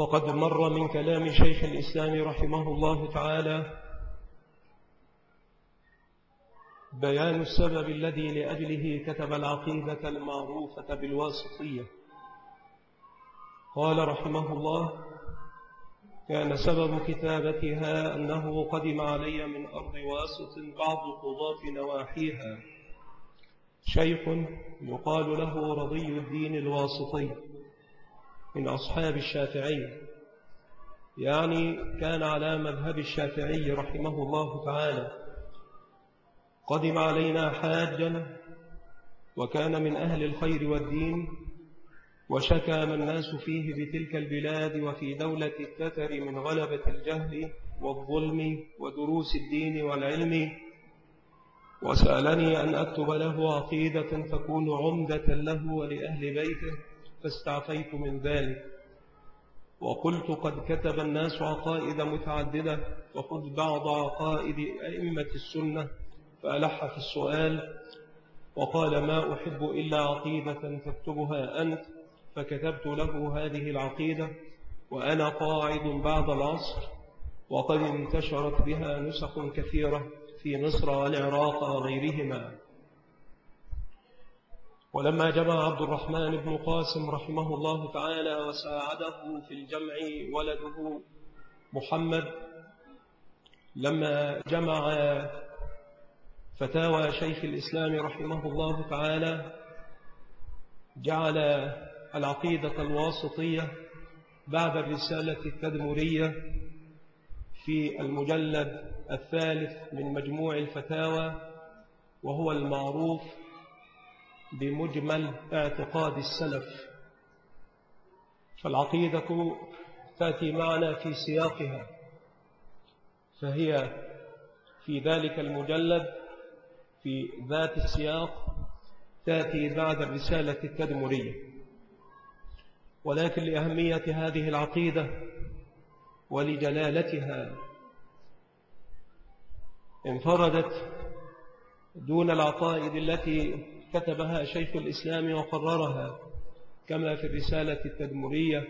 فقد مر من كلام شيخ الإسلام رحمه الله تعالى بيان السبب الذي لأجله كتب العقيدة المعروفة بالواسطية. قال رحمه الله كان سبب كتابتها أنه قدم علي من أرض واسط بعض قضاة نواحيها. شيخ يقال له رضي الدين الواسطي. من أصحاب الشافعي. يعني كان على مذهب الشافعي رحمه الله تعالى. قدم علينا حاجا وكان من أهل الخير والدين وشكى ما الناس فيه بتلك البلاد وفي دولة التتر من غلبة الجهل والظلم ودروس الدين والعلم. وسألني أن أكتب له عقيدة تكون عمدة له ولأهل بيته. فاستعفيت من ذلك. وقلت قد كتب الناس عقائد متعددة وخذ بعض عقائد أئمة السنة فألح في السؤال وقال ما أحب إلا عقيدة تكتبها أنت. فكتبت له هذه العقيدة وأنا قاعد بعد العصر وقد انتشرت بها نسخ كثيرة في مصر والعراق وغيرهما. ولما جمع عبد الرحمن بن قاسم رحمه الله تعالى وساعده في الجمع ولده محمد لما جمع فتاوى شيخ الإسلام رحمه الله تعالى جعل العقيدة الواسطية بعد الرسالة التدمرية في المجلد الثالث من مجموع الفتاوى وهو المعروف بمجمل اعتقاد السلف. فالعقيدة تأتي معنا في سياقها فهي في ذلك المجلد في ذات السياق تأتي بعد الرسالة التدمرية. ولكن لأهمية هذه العقيدة ولجلالتها انفردت دون العقائد التي كتبها شيخ الإسلام وقررها كما في الرسالة التدمرية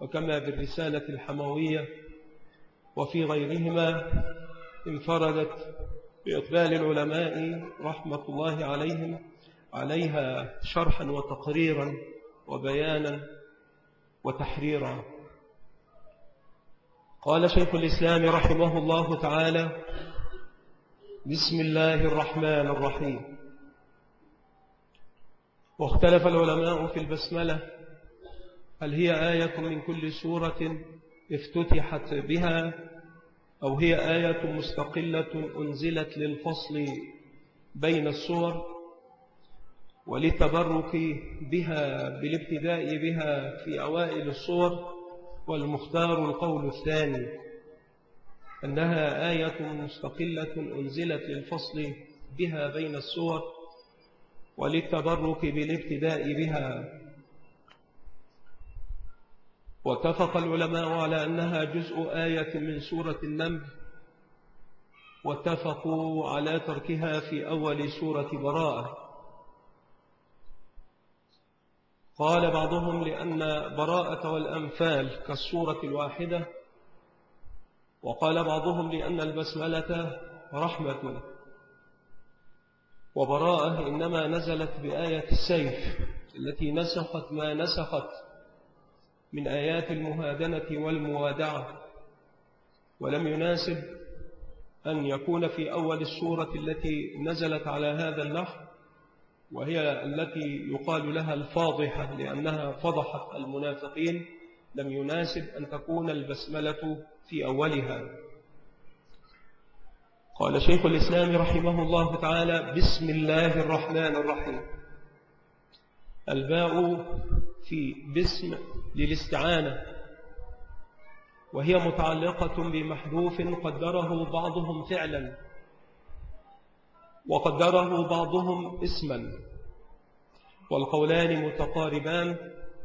وكما في الرسالة الحموية وفي غيرهما انفردت بإقبال العلماء رحمة الله عليهم عليها شرحا وتقريرا وبيانا وتحريرا. قال شيخ الإسلام رحمه الله تعالى بسم الله الرحمن الرحيم واختلف العلماء في البسملة. هل هي آية من كل سورة افتتحت بها أو هي آية مستقلة أنزلت للفصل بين السور وللتبرك بها بالابتداء بها في أوائل الصور والمختار القول الثاني أنها آية مستقلة أنزلت للفصل بها بين السور وللتبرك بالابتداء بها. واتفق العلماء على أنها جزء آية من سورة النمل واتفقوا على تركها في أول سورة براءة. قال بعضهم لأن براءة والأنفال كالسورة الواحدة وقال بعضهم لأن البسملة رحمة. وبراءة إنما نزلت بآية السيف التي نسخت ما نسخت من آيات المهادنة والموادعة. ولم يناسب أن يكون في أول السورة التي نزلت على هذا النحو وهي التي يقال لها الفاضحة لأنها فضحت المنافقين لم يناسب أن تكون البسملة في أولها. قال شيخ الإسلام رحمه الله تعالى بسم الله الرحمن الرحيم. الباء في بسم للاستعانة وهي متعلقة بمحذوف قدره بعضهم فعلا وقدره بعضهم اسما والقولان متقاربان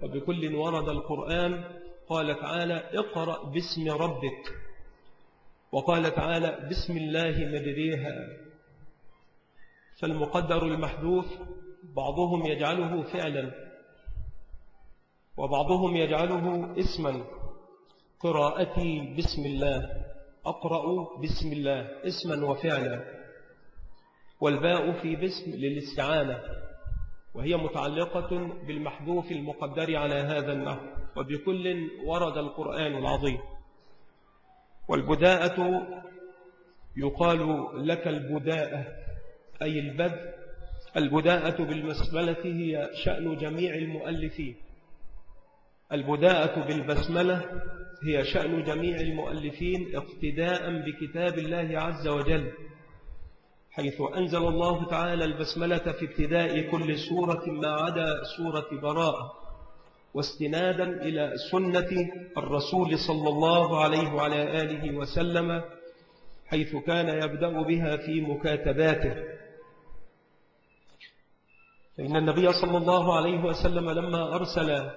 وبكل ورد القرآن قال تعالى اقرأ باسم ربك. وقال تعالى بسم الله مجريها فالمقدر المحذوف بعضهم يجعله فعلا وبعضهم يجعله اسما. قراءتي بسم الله أقرأ بسم الله اسما وفعلا. والباء في بسم للاستعانة وهي متعلقة بالمحذوف المقدر على هذا النحو. وبكل ورد القرآن العظيم. والبداءة يقال لك البداءة أي البدء. البداءة بالمسملة هي شأن جميع المؤلفين. البداءة بالبسملة هي شأن جميع المؤلفين اقتداء بكتاب الله عز وجل حيث أنزل الله تعالى البسملة في ابتداء كل سورة ما عدا سورة براءة. واستنادا إلى سنة الرسول صلى الله عليه وعلى آله وسلم حيث كان يبدأ بها في مكاتباته. فإن النبي صلى الله عليه وسلم لما أرسل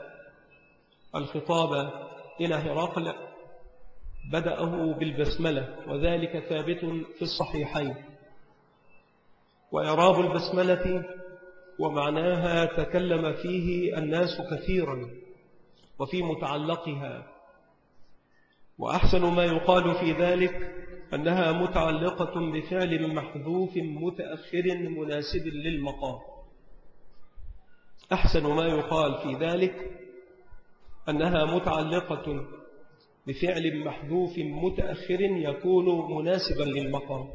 الخطاب إلى هرقل بدأه بالبسملة وذلك ثابت في الصحيحين. وإعراب البسملة ومعناها تكلم فيه الناس كثيرا وفي متعلقها. وأحسن ما يقال في ذلك أنها متعلقة بفعل محذوف متأخر مناسب للمقام. أحسن ما يقال في ذلك أنها متعلقة بفعل محذوف متأخر يكون مناسبا للمقام.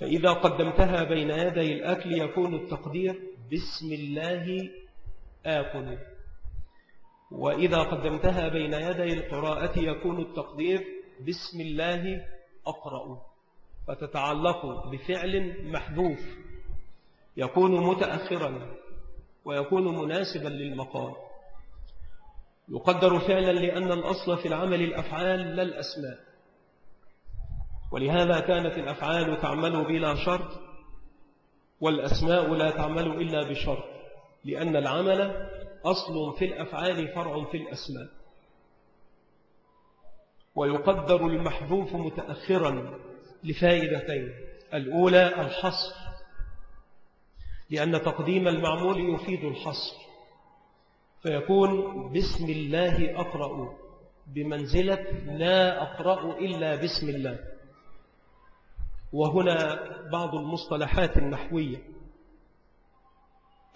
فإذا قدمتها بين يدي الأكل يكون التقدير بسم الله آكل. وإذا قدمتها بين يدي القراءة يكون التقدير بسم الله أقرأ. فتتعلق بفعل محذوف. يكون متأخرا ويكون مناسبا للمقام يقدر فعلا لأن الأصل في العمل الأفعال لا الأسماء. ولهذا كانت الأفعال تعمل بلا شرط والأسماء لا تعمل إلا بشرط لأن العمل أصل في الأفعال فرع في الأسماء. ويقدر المحذوف متأخرا لفائدتين الأولى الحصر لأن تقديم المعمول يفيد الحصر. فيكون بسم الله أقرأ بمنزلة لا أقرأ إلا بسم الله. وهنا بعض المصطلحات النحوية.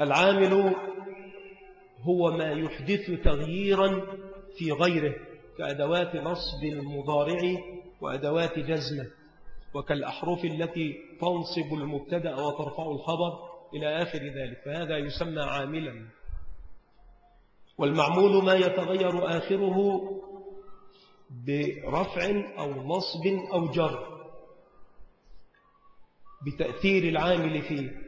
العامل هو ما يحدث تغييرا في غيره كأدوات نصب المضارع وأدوات جزمة وكالأحرف التي تنصب المبتدأ وترفع الخبر إلى آخر ذلك فهذا يسمى عاملا. والمعمول ما يتغير آخره برفع أو نصب أو جر. بتأثير العامل فيه.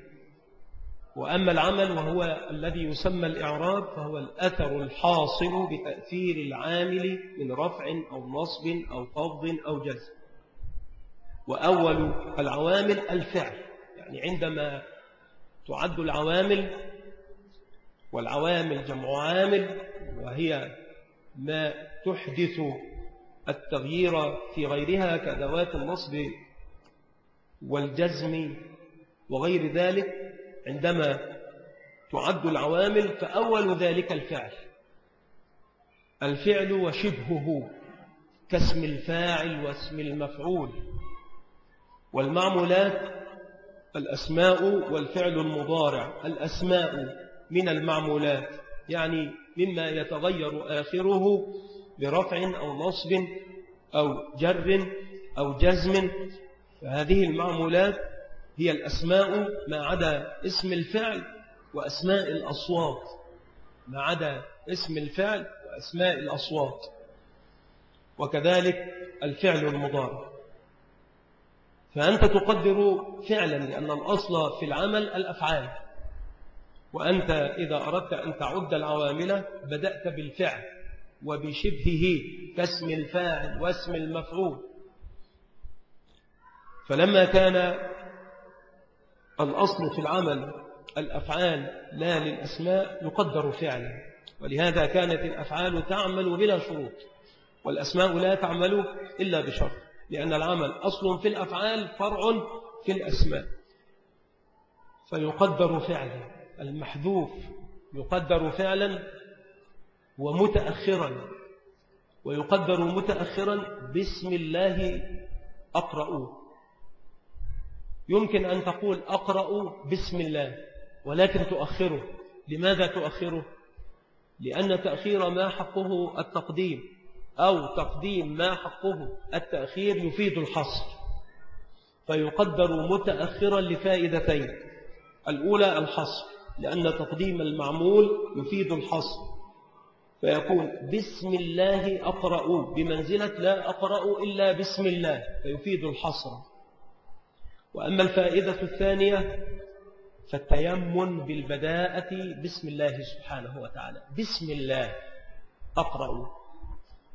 وأما العمل وهو الذي يسمى الإعراب فهو الأثر الحاصل بتأثير العامل من رفع أو نصب أو خفض أو جزم. وأول العوامل الفعل يعني عندما تعد العوامل والعوامل جمع عامل وهي ما تحدث التغيير في غيرها كأدوات النصب والجزم وغير ذلك عندما تعد العوامل فأول ذلك الفعل. الفعل وشبهه كاسم الفاعل واسم المفعول. والمعمولات الأسماء والفعل المضارع. الأسماء من المعمولات يعني مما يتغير آخره برفع أو نصب أو جر أو جزم فهذه المعمولات هي الأسماء ما عدا اسم الفعل وأسماء الأصوات. ما عدا اسم الفعل وأسماء الأصوات. وكذلك الفعل المضارع. فأنت تقدر فعلا لأن الأصل في العمل الأفعال. وأنت إذا أردت أن تعد العوامل بدأت بالفعل وبشبهه كاسم الفاعل واسم المفعول. فلما كان الأصل في العمل الأفعال لا للأسماء يقدر فعلا. ولهذا كانت الأفعال تعمل بلا شروط والأسماء لا تعمل إلا بشرط لأن العمل أصل في الأفعال فرع في الأسماء. فيقدر فعلا المحذوف يقدر فعلا ومتأخرا ويقدر متأخرا بسم الله أقرأ يمكن أن تقول أقرأ بسم الله ولكن تؤخره. لماذا تؤخره؟ لأن تأخير ما حقه التقديم أو تقديم ما حقه التأخير يفيد الحصر. فيقدر متأخرا لفائدتين. الأولى الحصر لأن تقديم المعمول يفيد الحصر. فيكون بسم الله أقرأ بمنزلة لا أقرأ إلا بسم الله فيفيد الحصر. وأما الفائدة الثانية فالتيمن بالبداءة بسم الله سبحانه وتعالى. بسم الله. أقرأ.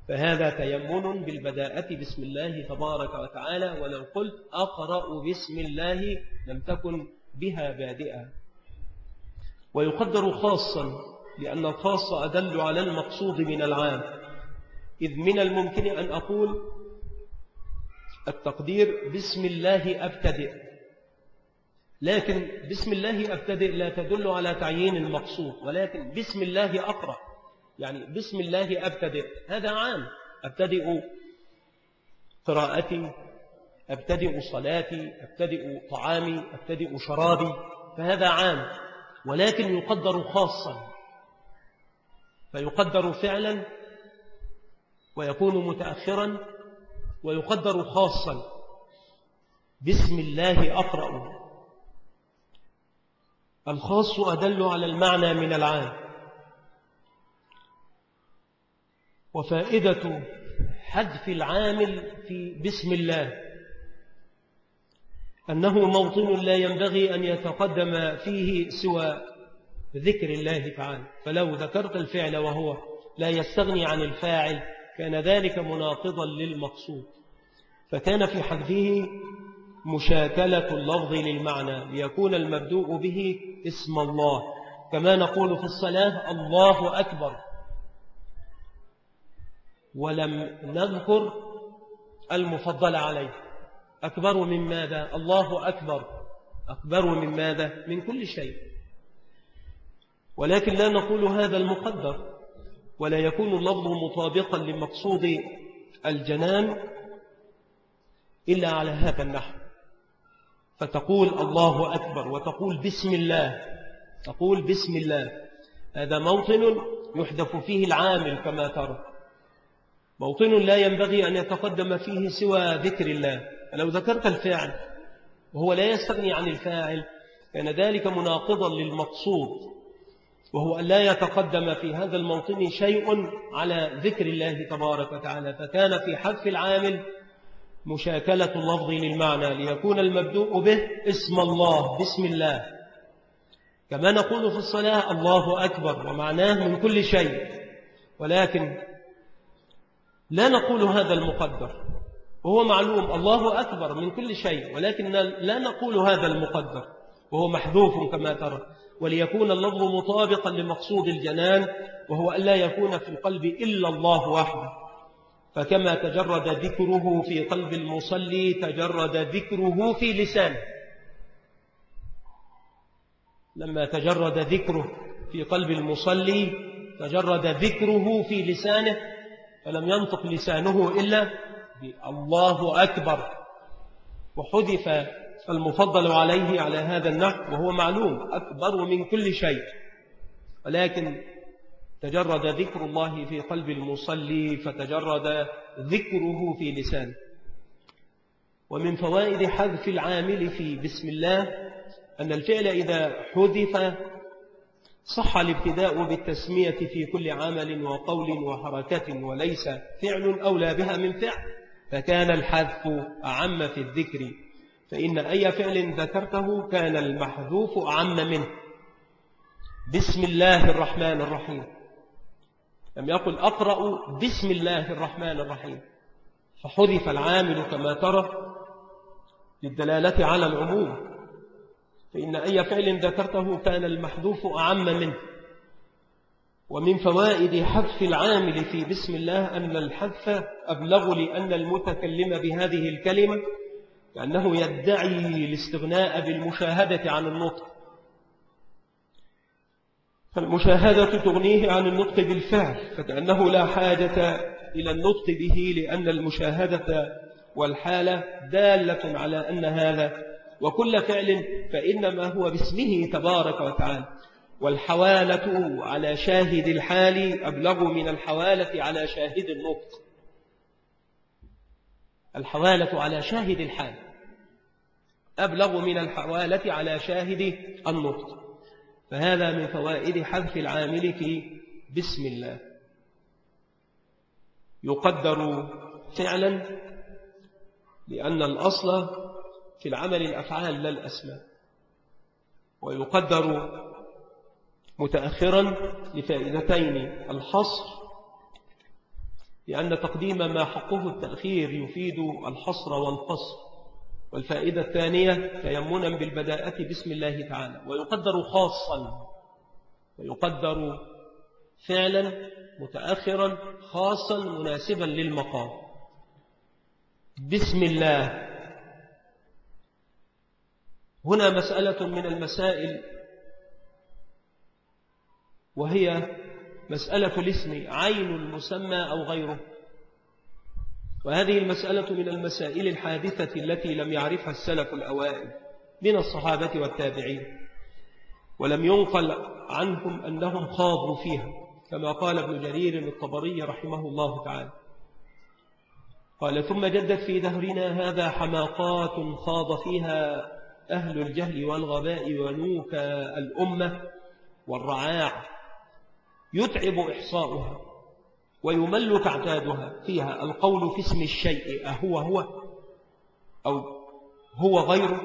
فهذا تيمن بالبداءة بسم الله تبارك وتعالى ولو قلت أقرأ بسم الله لم تكن بها بادئة. ويقدر خاصا لأن الخاص أدل على المقصود من العام. إذ من الممكن أن أقول التقدير بسم الله أبتدئ. لكن بسم الله أبتدئ لا تدل على تعيين المقصود ولكن بسم الله أقرأ. يعني بسم الله أبتدئ. هذا عام. أبتدئ قراءتي أبتدئ صلاتي أبتدئ طعامي أبتدئ شرابي. فهذا عام. ولكن يقدر خاصا. فيقدر فعلا ويكون متأخرا ويقدر خاصا. بسم الله أقرأ. الخاص أدل على المعنى من العام. وفائدة حذف العامل في بسم الله. أنه موطن لا ينبغي أن يتقدم فيه سوى ذكر الله تعالى. فلو ذكرت الفعل وهو لا يستغني عن الفاعل كان ذلك مناقضا للمقصود. فكان في حذفه مشاكلة اللفظ للمعنى ليكون المبدوء به اسم الله. كما نقول في الصلاة الله أكبر. ولم نذكر المفضل عليه. أكبر من ماذا؟ الله أكبر. أكبر من ماذا؟ من كل شيء. ولكن لا نقول هذا المقدر. ولا يكون اللفظ مطابقا لمقصود الجنان إلا على هذا النحو. فتقول الله أكبر وتقول بسم الله. تقول بسم الله. هذا موطن يحدث فيه العامل كما ترى. موطن لا ينبغي أن يتقدم فيه سوى ذكر الله. لو ذكرت الفعل وهو لا يستغني عن الفاعل كان ذلك مناقضا للمقصود. وهو أن لا يتقدم في هذا الموطن شيء على ذكر الله تبارك وتعالى فكان في حذف العامل مشاكلة اللفظ للمعنى ليكون المبدوء به اسم الله بسم الله. كما نقول في الصلاة الله أكبر ومعناه من كل شيء. ولكن لا نقول هذا المقدر. وهو معلوم الله أكبر من كل شيء ولكن لا نقول هذا المقدر. وهو محذوف كما ترى. وليكون اللفظ مطابقا لمقصود الجنان وهو ألا يكون في القلب إلا الله وحده. فكما تجرد ذكره في قلب المصلي تجرد ذكره في لسانه. لما تجرد ذكره في قلب المصلي تجرد ذكره في لسانه فلم ينطق لسانه إلا الله أكبر. وحذف المفضل عليه على هذا النحو وهو معلوم أكبر من كل شيء. ولكن تجرد ذكر الله في قلب المصلي فتجرد ذكره في لسانه ومن فوائد حذف العامل في بسم الله أن الفعل إذا حذف صح الابتداء بالتسمية في كل عمل وقول وحركة وليس فعل أولى بها من فعل فكان الحذف أعم في الذكر. فإن أي فعل ذكرته كان المحذوف أعم منه. بسم الله الرحمن الرحيم. لم يقل أقرأ بسم الله الرحمن الرحيم. فحذف العامل كما ترى للدلالة على العموم. فإن أي فعل ذكرته كان المحذوف أعم منه. ومن فوائد حذف العامل في بسم الله أن الحذف أبلغ لأن المتكلم بهذه الكلمة كأنه يدعي الاستغناء بالمشاهدة عن النطق. فالمشاهدة تغنيه عن النطق بالفعل فكأنه لا حاجة إلى النطق به لأن المشاهدة والحالة دالة على أن هذا وكل فعل فإنما هو باسمه تبارك وتعالى. والحوالة على شاهد الحال أبلغ من الحوالة على شاهد النطق. الحوالة على شاهد الحال. أبلغ من الحوالة على شاهد النطق فهذا من فوائد حذف العامل في بسم الله. يقدر فعلا لأن الأصل في العمل الأفعال لا الأسماء. ويقدر متأخرا لفائدتين الحصر لأن تقديم ما حقه التأخير يفيد الحصر والقصر. والفائدة الثانية تيمنا بالبداءة بسم الله تعالى. ويقدر خاصا ويقدر فعلا متأخرا خاصا مناسبا للمقام. بسم الله. هنا مسألة من المسائل وهي مسألة الاسم عين المسمى أو غيره. وهذه المسألة من المسائل الحادثة التي لم يعرفها السلف الأوائل من الصحابة والتابعين ولم ينقل عنهم أنهم خاضوا فيها كما قال ابن جرير الطبري رحمه الله تعالى. قال ثم جدت في دهرنا هذا حماقات خاض فيها أهل الجهل والغباء ونوك الأمة والرعاع يتعب إحصاؤها ويمل تعتادها فيها القول في اسم الشيء أهو هو أو هو غيره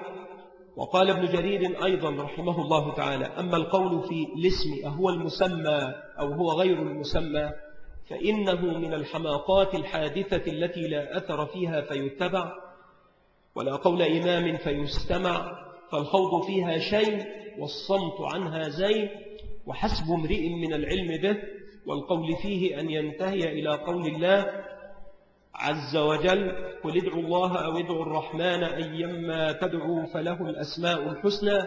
وقال ابن جرير أيضا رحمه الله تعالى أما القول في الاسم أهو المسمى أو هو غير المسمى فإنه من الحماقات الحادثة التي لا أثر فيها فيتبع ولا قول إمام فيستمع فالخوض فيها شيء والصمت عنها زين. وحسب امرئ من العلم به والقول فيه أن ينتهي إلى قول الله عز وجل قل ادعوا الله أو ادعوا الرحمن أيما تدعوا فله الأسماء الحسنى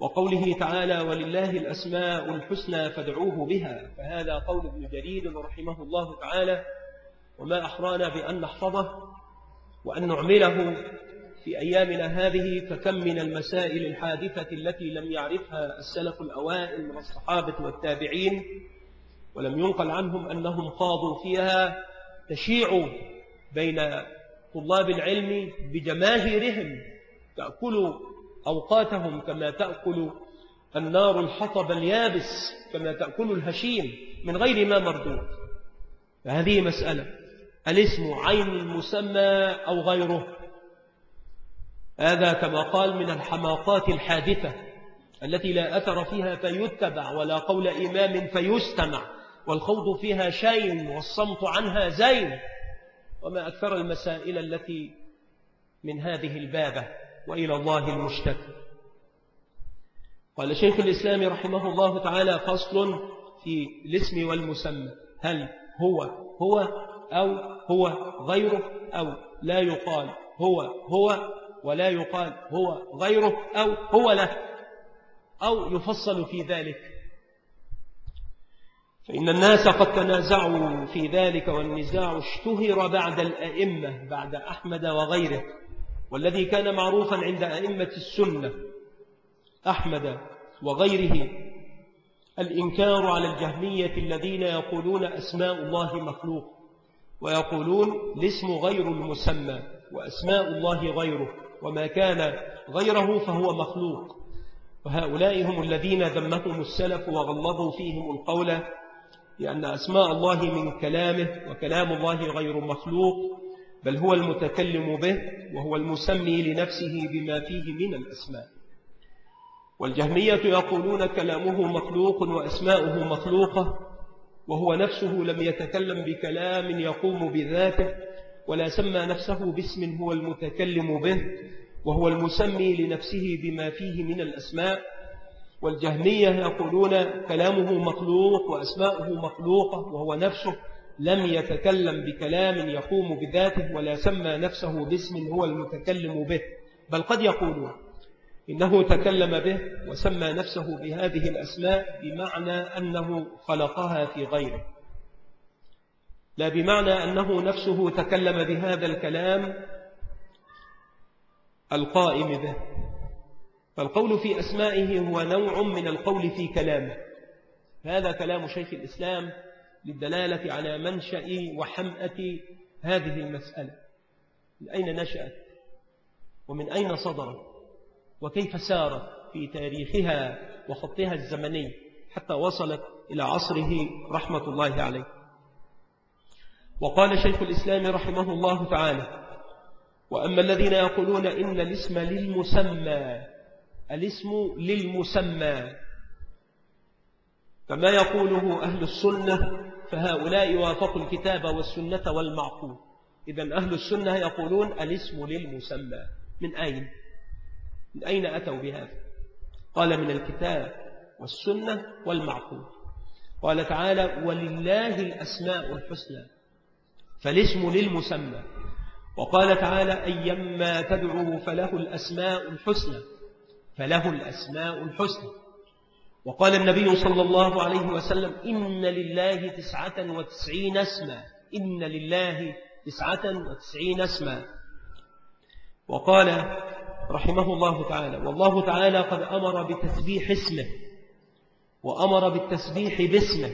وقوله تعالى ولله الأسماء الحسنى فادعوه بها فهذا قول ابن جرير رحمه الله تعالى وما أحرانا بأن نحفظه وأن نعمله في أيامنا هذه فكم من المسائل الحادثة التي لم يعرفها السلف الأوائل من الصحابة والتابعين ولم ينقل عنهم أنهم خاضوا فيها تشيع بين طلاب العلم بجماهيرهم تأكل أوقاتهم كما تأكل النار الحطب اليابس كما تأكل الهشيم من غير ما مردود. فهذه مسألة الاسم عين المسمى أو غيره؟ هذا كما قال من الحماقات الحادثة التي لا أثر فيها فيتبع ولا قول إمام فيستمع والخوض فيها شين والصمت عنها زين وما أكثر المسائل التي من هذه البابة وإلى الله المشتكى. قال شيخ الإسلام رحمه الله تعالى فصل في الاسم والمسمى هل هو هو أو هو غيره أو لا يقال هو هو ولا يقال هو غيره أو هو له أو يفصل في ذلك. فإن الناس قد تنازعوا في ذلك والنزاع اشتهر بعد الأئمة بعد أحمد وغيره. والذي كان معروفا عند أئمة السنة أحمد وغيره الإنكار على الجهمية الذين يقولون أسماء الله مخلوق ويقولون الاسم غير المسمى وأسماء الله غيره. وما كان غيره فهو مخلوق. وهؤلاء هم الذين ذمهم السلف وغلظوا فيهم القول لأن أسماء الله من كلامه وكلام الله غير مخلوق بل هو المتكلم به وهو المسمي لنفسه بما فيه من الأسماء. والجهمية يقولون كلامه مخلوق وأسماؤه مخلوقة وهو نفسه لم يتكلم بكلام يقوم بذاته ولا سمى نفسه باسم هو المتكلم به وهو المسمي لنفسه بما فيه من الأسماء. والجهمية يقولون كلامه مخلوق وأسماؤه مخلوقة وهو نفسه لم يتكلم بكلام يقوم بذاته ولا سمى نفسه باسم هو المتكلم به. بل قد يقولون إنه تكلم به وسمى نفسه بهذه الأسماء بمعنى أنه خلقها في غيره. لا بمعنى أنه نفسه تكلم بهذا الكلام القائم به. فالقول في أسمائه هو نوع من القول في كلامه. هذا كلام شيخ الإسلام للدلالة على منشأ وحمأة هذه المسألة. من أين نشأت؟ ومن أين صدرت؟ وكيف سارت في تاريخها وخطها الزمني حتى وصلت إلى عصره رحمة الله عليه؟ وقال شيخ الإسلام رحمه الله تعالى وأما الذين يقولون إن الاسم للمسمى الاسم للمسمى كما يقوله أهل السنة فهؤلاء وافقوا الكتاب والسنة والمعقول إذا أهل السنة يقولون الاسم للمسمى من أين؟ من أين أتوا بهذا؟ قال من الكتاب والسنة والمعقول قال تعالى ولله الأسماء الحسنى فالاسم للمسمى. وقال تعالى أيما تدعو فله الأسماء الحسنى. فله الأسماء الحسنى. وقال النبي صلى الله عليه وسلم إن لله تسعة وتسعين اسما. إن لله تسعة وتسعين اسما. وقال رحمه الله تعالى والله تعالى قد أمر بتسبيح اسمه وأمر بالتسبيح باسمه.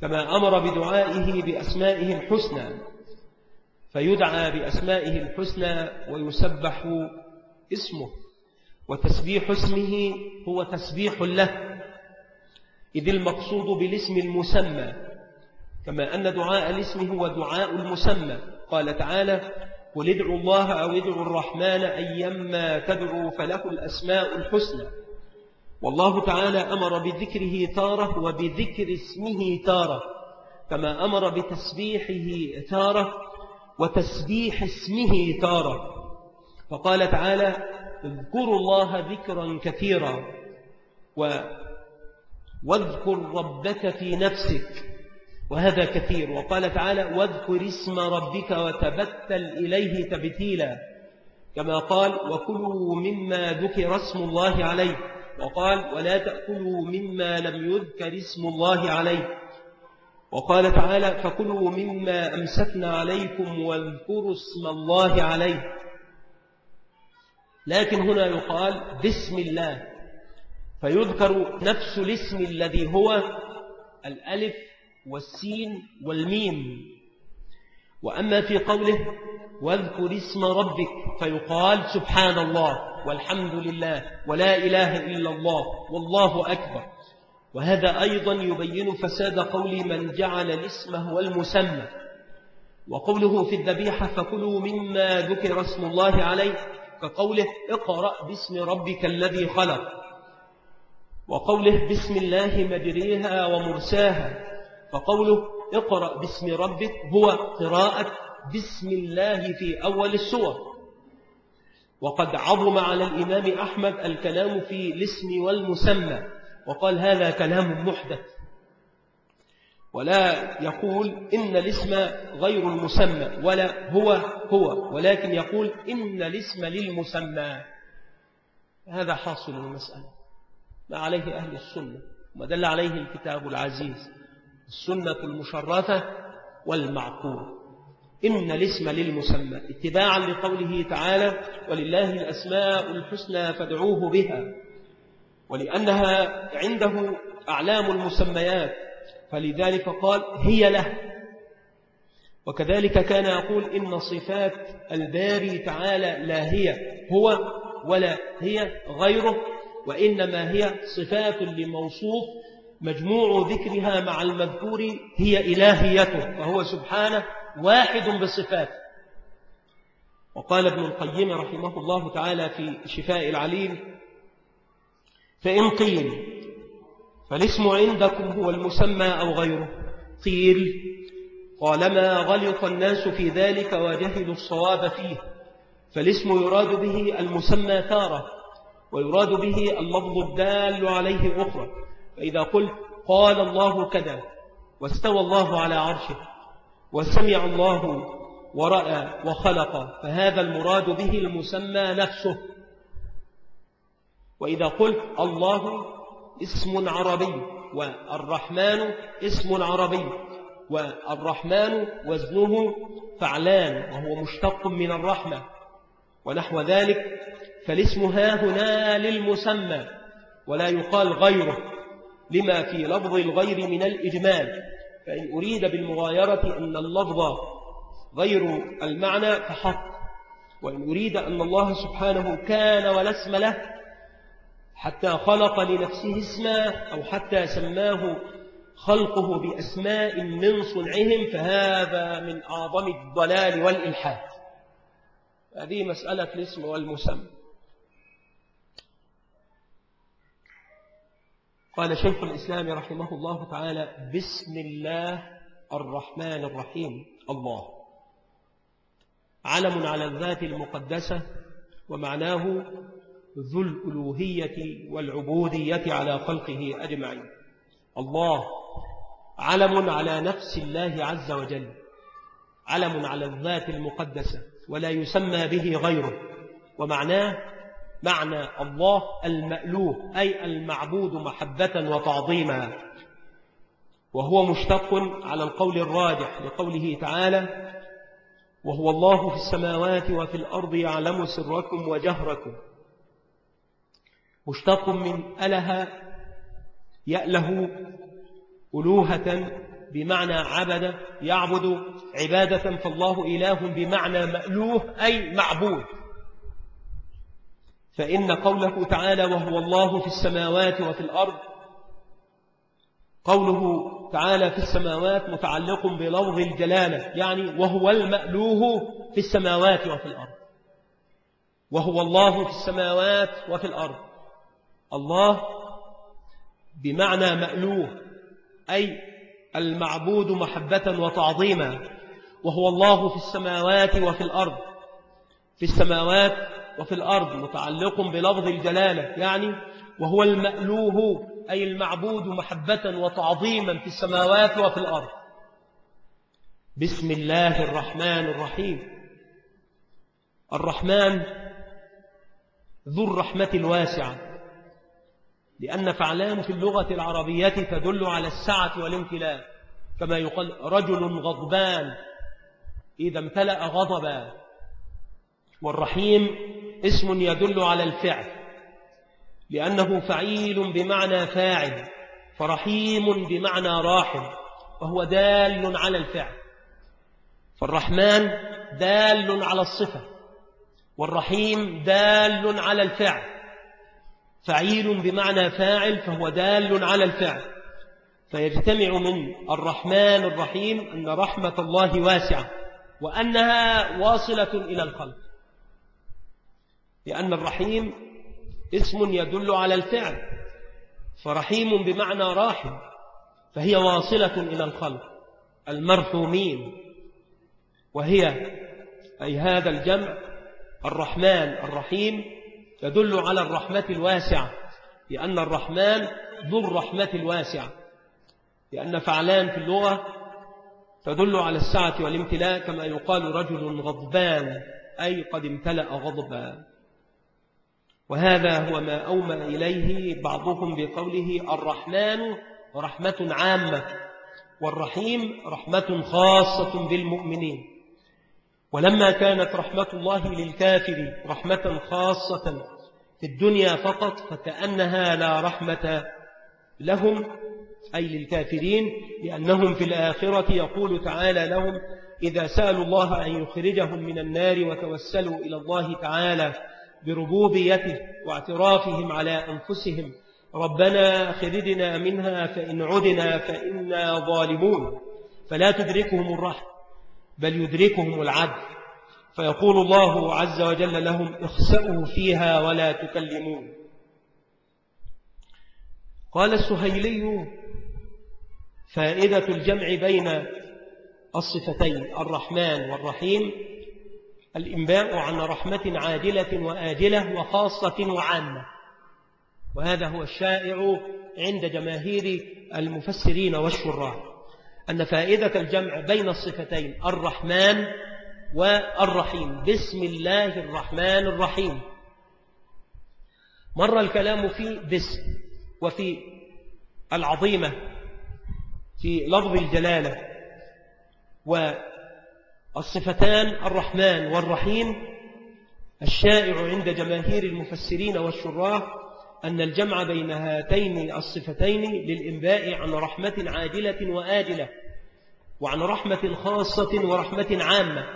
كما أمر بدعائه بأسمائه الحسنى فيدعى بأسمائه الحسنى ويسبح اسمه وتسبيح اسمه هو تسبيح له إذ المقصود بالاسم المسمى كما أن دعاء الاسم هو دعاء المسمى. قال تعالى قل ادعوا الله أو ادعوا الرحمن أيما تدعوا فله الأسماء الحسنى. والله تعالى أمر بذكره تارة وبذكر اسمه تارة كما أمر بتسبيحه تارة وتسبيح اسمه تارة. فقال تعالى اذكروا الله ذكرا كثيرا و واذكر ربك في نفسك. وهذا كثير. وقال تعالى واذكر اسم ربك وتبتل إليه تبتيلا. كما قال وكلوا مما ذكر اسم الله عليه. وقال ولا تأكلوا مما لم يذكر اسم الله عليه. وقال تعالى فكلوا مما أمسكنا عليكم واذكروا اسم الله عليه. لكن هنا يقال بسم الله. فيذكر نفس الاسم الذي هو الألف والسين والميم. وأما في قوله واذكر اسم ربك فيقال سبحان الله. والحمد لله ولا إله إلا الله والله أكبر. وهذا أيضا يبين فساد قول من جعل الاسم هو المسمى. وقوله في الذبيحة فكلوا مما ذكر اسم الله عليه كقوله اقرأ باسم ربك الذي خلق. وقوله بسم الله مجريها ومرساها فقوله اقرأ باسم ربك هو قراءة بسم الله في أول السور. وقد عظم على الإمام أحمد الكلام في الاسم والمسمى وقال هذا كلام محدث. ولا يقول إن الاسم غير المسمى ولا هو هو ولكن يقول إن الاسم للمسمى. هذا حاصل المسألة. ما عليه أهل السنة ما دل عليه الكتاب العزيز السنة المشرفة والمعقول. إن الاسم للمسمى اتباعا لقوله تعالى ولله الأسماء الحسنى فادعوه بها. ولأنها عنده أعلام المسميات فلذلك قال هي له. وكذلك كان يقول إن صفات الباري تعالى لا هي هو ولا هي غيره وإنما هي صفات لموصوف مجموع ذكرها مع المذكور هي إلهيته وهو سبحانه واحد بصفاته وقال ابن القيم رحمه الله تعالى في شفاء العليل فإن قيل فالاسم عندكم هو المسمى أو غيره. قيل طالما غلط الناس في ذلك وجهلوا الصواب فيه. فالاسم يراد به المسمى تارة ويراد به اللفظ الدال عليه أخرى. فإذا قلت قال الله كذا واستوى الله على عرشه وسمع الله ورأى وخلق فهذا المراد به المسمى نفسه. وإذا قلت الله اسم عربي والرحمن اسم عربي والرحمن وزنه فعلان وهو مشتق من الرحمة ونحو ذلك فالاسم ها هنا للمسمى ولا يقال غيره لما في لفظ الغير من الإجمال. فإن أريد بالمغايرة أن اللفظ غير المعنى فحق. وإن أريد أن الله سبحانه كان ولا اسم له حتى خلق لنفسه اسما أو حتى سماه خلقه بأسماء من صنعهم فهذا من أعظم الضلال والإلحاد. هذه مسألة الاسم والمسمى. قال شيخ الإسلام رحمه الله تعالى بسم الله الرحمن الرحيم. الله. علم على الذات المقدسة ومعناه ذو الألوهية والعبودية على خلقه أجمعين. الله. علم على نفس الله عز وجل. علم على الذات المقدسة ولا يسمى به غيره. ومعناه معنى الله المألوه أي المعبود محبة وتعظيما. وهو مشتق على القول الراجح لقوله تعالى وهو الله في السماوات وفي الأرض يعلم سركم وجهركم. مشتق من أله يأله ألوهة بمعنى عبد يعبد عبادة فالله إله بمعنى مألوه أي معبود. فإن قوله تعالى وهو الله في السماوات وفي الأرض قوله تعالى في السماوات متعلق بلفظ الجلالة يعني وهو المألوه في السماوات وفي الأرض. وهو الله في السماوات وفي الأرض. الله بمعنى مألوه أي المعبود محبة وتعظيما. وهو الله في السماوات وفي الأرض. في السماوات وفي الأرض متعلق بلفظ الجلالة يعني وهو المألوه أي المعبود محبة وتعظيما في السماوات وفي الأرض. بسم الله الرحمن الرحيم. الرحمن ذو الرحمة الواسعة لأن فعلان في اللغة العربية تدل على السعة والامتلاء. كما يقال رجل غضبان إذا امتلأ غضبا. والرحيم اسم يدل على الفعل لأنه فعيل بمعنى فاعل فرحيم بمعنى راحم وهو دال على الفعل. فالرحمن دال على الصفة والرحيم دال على الفعل. فعيل بمعنى فاعل فهو دال على الفعل. فيجتمع من الرحمن الرحيم أن رحمة الله واسعة وأنها واصلة إلى الخلق. لأن الرحيم اسم يدل على الفعل فرحيم بمعنى راحم فهي واصلة إلى الخلق المرحومين وهي أي هذا الجمع الرحمن الرحيم يدل على الرحمة الواسعة لأن الرحمن ذو الرحمة الواسعة لأن فعلان في اللغة تدل على السعة والامتلاء كما يقال رجل غضبان أي قد امتلأ غضبا. وهذا هو ما أومى إليه بعضهم بقوله الرحمن رحمة عامة والرحيم رحمة خاصة بالمؤمنين. ولما كانت رحمة الله للكافر رحمة خاصة في الدنيا فقط فكأنها لا رحمة لهم أي للكافرين لأنهم في الآخرة يقول تعالى لهم إذا سألوا الله أن يخرجهم من النار وتوسلوا إلى الله تعالى بربوبيته واعترافهم على أنفسهم. ربنا خذدنا منها فإن عدنا فإنا ظالمون. فلا تدركهم الرحم بل يدركهم العدل. فيقول الله عز وجل لهم اخسأوا فيها ولا تكلمون. قال السهيلي فائدة الجمع بين الصفتين الرحمن والرحيم الإنباء عن رحمة عاجلة وآجلة وخاصة وعامة. وهذا هو الشائع عند جماهير المفسرين والشراح أن فائدة الجمع بين الصفتين الرحمن والرحيم. بسم الله الرحمن الرحيم. مر الكلام في بسم وفي العظيمة في لفظ الجلالة والصفتان الرحمن والرحيم الشائع عند جماهير المفسرين والشراح أن الجمع بين هاتين الصفتين للإنباء عن رحمة عاجلة وآجلة وعن رحمة خاصة ورحمة عامة.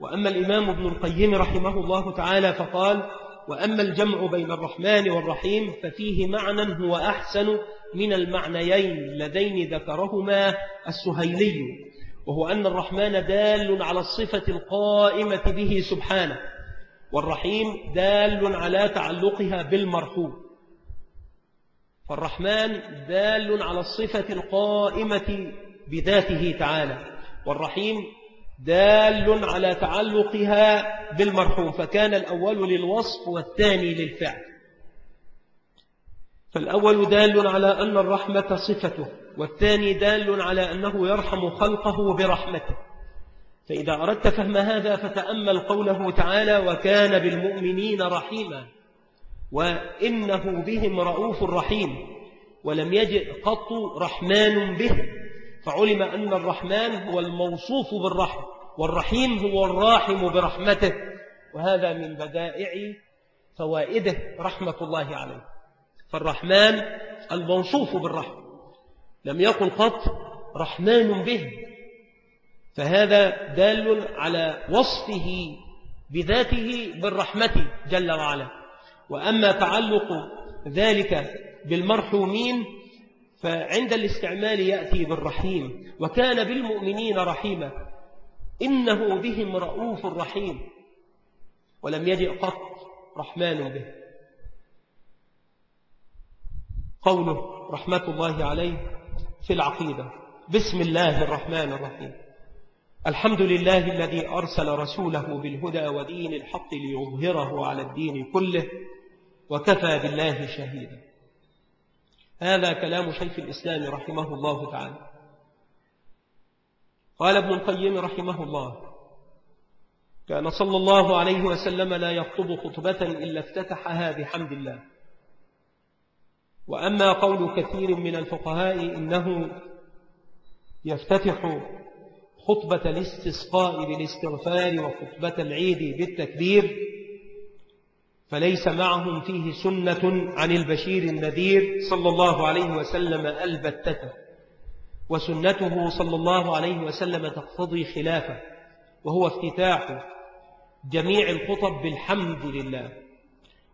وأما الإمام ابن القيم رحمه الله تعالى فقال وأما الجمع بين الرحمن والرحيم ففيه معنى هو أحسن من المعنيين اللذين ذكرهما السهيلي. وهو أن الرحمن دال على الصفة القائمة به سبحانه والرحيم دال على تعلقها بالمرحوم. فالرحمن دال على الصفة القائمة بذاته تعالى والرحيم دال على تعلقها بالمرحوم فكان الأول للوصف والثاني للفعل. فالأول دال على أن الرحمة صفته. والثاني دال على أنه يرحم خلقه برحمته. فإذا أردت فهم هذا فتأمل قوله تعالى وكان بالمؤمنين رحيما وإنه بهم رؤوف رحيم. ولم يجئ قط رحمن به. فعلم أن الرحمن هو الموصوف بالرحم والرحيم هو الراحم برحمته. وهذا من بدائع فوائده رحمة الله عليه. فالرحمن الموصوف بالرحم. لم يقل قط رحمن به. فهذا دال على وصفه بذاته بالرحمة جل وعلا. وأما تعلق ذلك بالمرحومين فعند الاستعمال يأتي بالرحيم. وكان بالمؤمنين رحيما. إنه بهم رؤوف رحيم. ولم يجئ قط رحمن به. قوله رحمة الله عليه في العقيدة. بسم الله الرحمن الرحيم. الحمد لله الذي أرسل رسوله بالهدى ودين الحق ليظهره على الدين كله وكفى بالله شهيدا. هذا كلام شيخ الإسلام رحمه الله تعالى. قال ابن القيم رحمه الله كان صلى الله عليه وسلم لا يخطب خطبة إلا افتتحها بحمد الله. وأما قول كثير من الفقهاء إنه يفتتح خطبة الاستسقاء بالاستغفار وخطبة العيد بالتكبير فليس معهم فيه سنة عن البشير النذير صلى الله عليه وسلم البتة وسنته صلى الله عليه وسلم تقتضي خلافه وهو افتتاح جميع الخطب بالحمد لله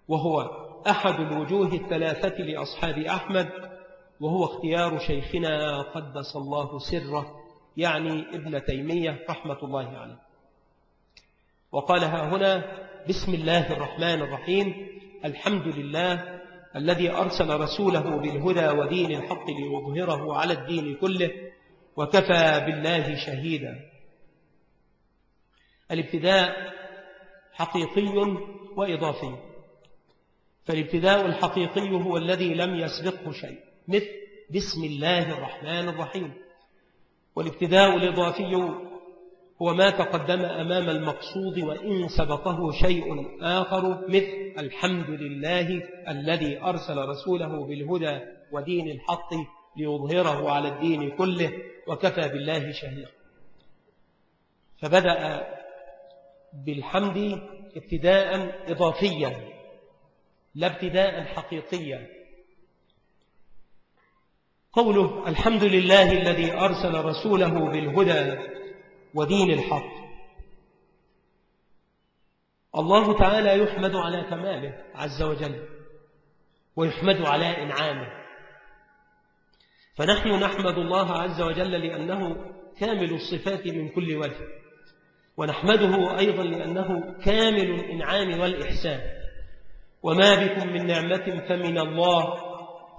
وهو أحد الوجوه الثلاثة لأصحاب أحمد وهو اختيار شيخنا قدس الله سره يعني ابن تيمية رحمة الله عليه. وقالها هنا بسم الله الرحمن الرحيم الحمد لله الذي أرسل رسوله بالهدى ودين الحق ليظهره على الدين كله وكفى بالله شهيدا. الابتداء حقيقي وإضافي. فالابتداء الحقيقي هو الذي لم يسبقه شيء مثل بسم الله الرحمن الرحيم. والابتداء الإضافي هو ما تقدم أمام المقصود وإن سبقه شيء آخر مثل الحمد لله الذي أرسل رسوله بالهدى ودين الحق ليظهره على الدين كله وكفى بالله شهيدا فبدأ بالحمد ابتداء إضافيا. لا ابتداء حقيقيا. قوله الحمد لله الذي أرسل رسوله بالهدى ودين الحق. الله تعالى يحمد على كماله عز وجل ويحمد على إنعامه. فنحن نحمد الله عز وجل لأنه كامل الصفات من كل وجه. ونحمده أيضا لأنه كامل الإنعام والإحسان. وما بكم من نعمة فمن الله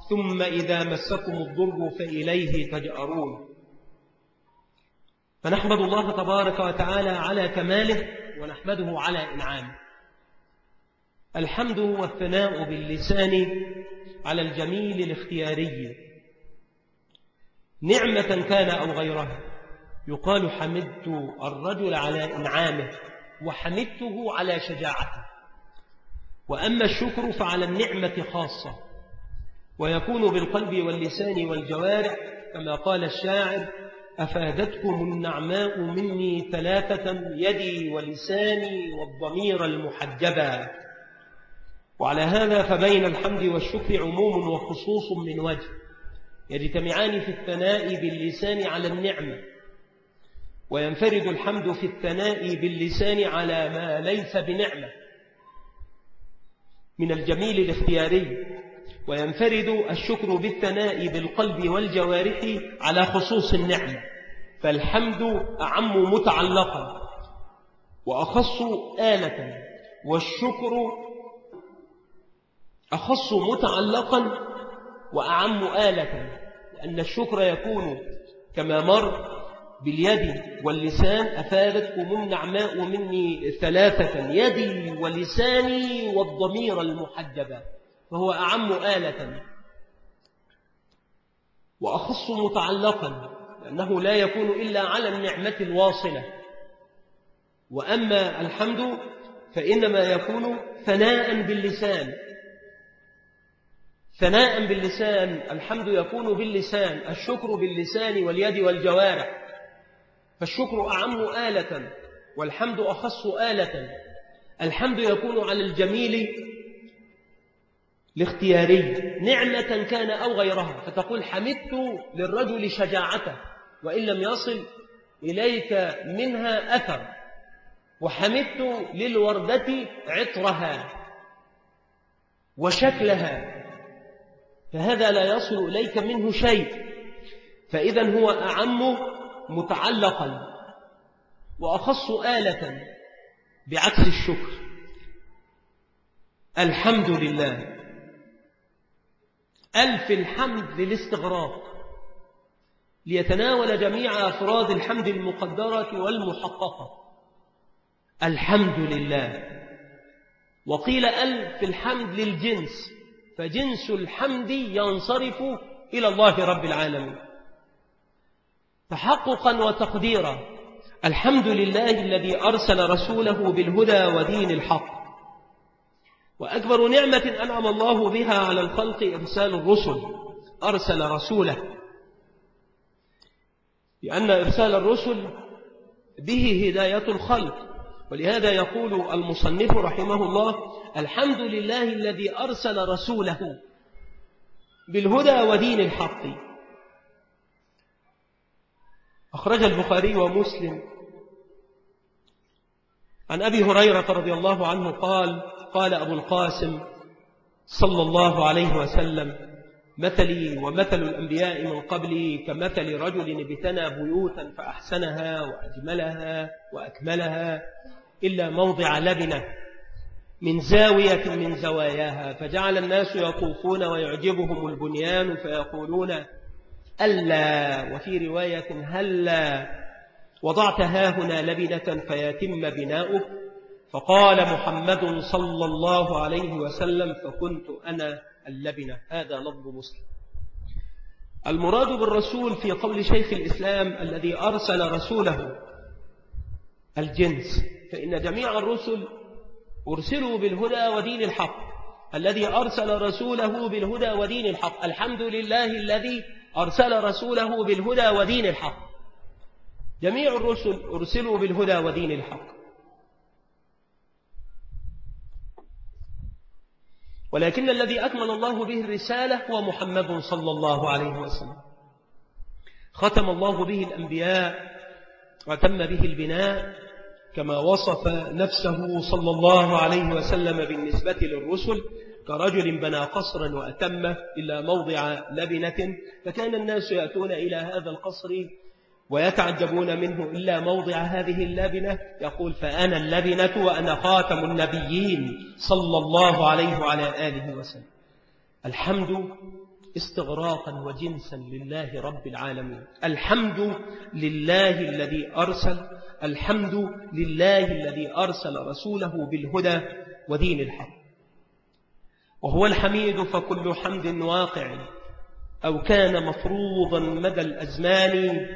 ثم إذا مسكم الضر فإليه تجأرون. فنحمد الله تبارك وتعالى على كماله ونحمده على إنعامه. الحمد والثناء باللسان على الجميل الاختياري. نعمة كان أو غيرها يقال حمدت الرجل على إنعامه وحمدته على شجاعته. وأما الشكر فعلى النعمة خاصة ويكون بالقلب واللسان والجوارح كما قال الشاعر أفادتكم النعماء مني ثلاثة يدي ولساني والضمير المحجبا. وعلى هذا فبين الحمد والشكر عموم وخصوص من وجه يجتمعان في الثناء باللسان على النعمة وينفرد الحمد في الثناء باللسان على ما ليس بنعمة. من الجميل الاختياري وينفرد الشكر بالثناء بالقلب والجوارح على خصوص النعمة فالحمد أعم متعلقا وأخص آلة والشكر أخص متعلقا وأعم آلة لأن الشكر يكون كما مر باليد واللسان أفادتكم النعماء مني ثلاثة يدي ولساني والضمير المحجبة فهو أعم آلة. وأخص متعلقا لأنه لا يكون إلا على النعمة الواصلة. وأما الحمد فإنما يكون ثناء باللسان. ثناء باللسان الحمد يكون باللسان الشكر باللسان واليد والجوارح. فالشكر أعم آلة والحمد أخص آلة. الحمد يكون على الجميل الاختياري نعمة كان أو غيرها فتقول حمدت للرجل شجاعته وإن لم يصل إليك منها أثر. وحمدت للوردة عطرها وشكلها فهذا لا يصل إليك منه شيء. فإذا هو أعم متعلقا وأخص آلة بعكس الشكر. الحمد لله. ألف الحمد للاستغراق. ليتناول جميع أفراد الحمد المقدرة والمحققة. الحمد لله. وقيل ألف الحمد للجنس فجنس الحمد ينصرف إلى الله رب العالمين. تحققا وتقديرا. الحمد لله الذي أرسل رسوله بالهدى ودين الحق. وأكبر نعمة أنعم الله بها على الخلق إرسال الرسل. أرسل رسوله. لأن إرسال الرسل به هداية الخلق. ولهذا يقول المصنف رحمه الله الحمد لله الذي أرسل رسوله بالهدى ودين الحق. أخرج البخاري ومسلم. عن أبي هريرة رضي الله عنه قال قال أبو القاسم صلى الله عليه وسلم مثلي ومثل الأنبياء من قبلي كمثل رجل ابتنى بيوتا فأحسنها وأجملها وأكملها إلا موضع لبنة من زاوية من زواياها فجعل الناس يطوفون ويعجبهم البنيان فيقولون ألا وفي رواية هلا وضعت هاهنا لبنة فيتم بناؤه فقال محمد صلى الله عليه وسلم فكنت أنا اللبنة. هذا لفظ مسلم. المراد بالرسول في قول شيخ الإسلام الذي أرسل رسوله الجنس فإن جميع الرسل أرسلوا بالهدى ودين الحق. الذي أرسل رسوله بالهدى ودين الحق. الحمد لله الذي أرسل رسوله بالهدى ودين الحق. جميع الرسل أرسلوا بالهدى ودين الحق. ولكن الذي أكمل الله به الرسالة هو محمد صلى الله عليه وسلم. ختم الله به الأنبياء وتم به البناء كما وصف نفسه صلى الله عليه وسلم بالنسبة للرسل. كرجل بنى قصرا وأتمه إلا موضع لبنة فكان الناس يأتون إلى هذا القصر ويتعجبون منه إلا موضع هذه اللبنة. يقول فأنا اللبنة وأنا خاتم النبيين صلى الله عليه وعلى آله وسلم. الحمد استغراقا وجنسا لله رب العالمين. الحمد لله الذي أرسل الحمد لله الذي أرسل رسوله بالهدى ودين الحق. وهو الحميد فكل حمد واقع. أو كان مفروضا مدى الأزمان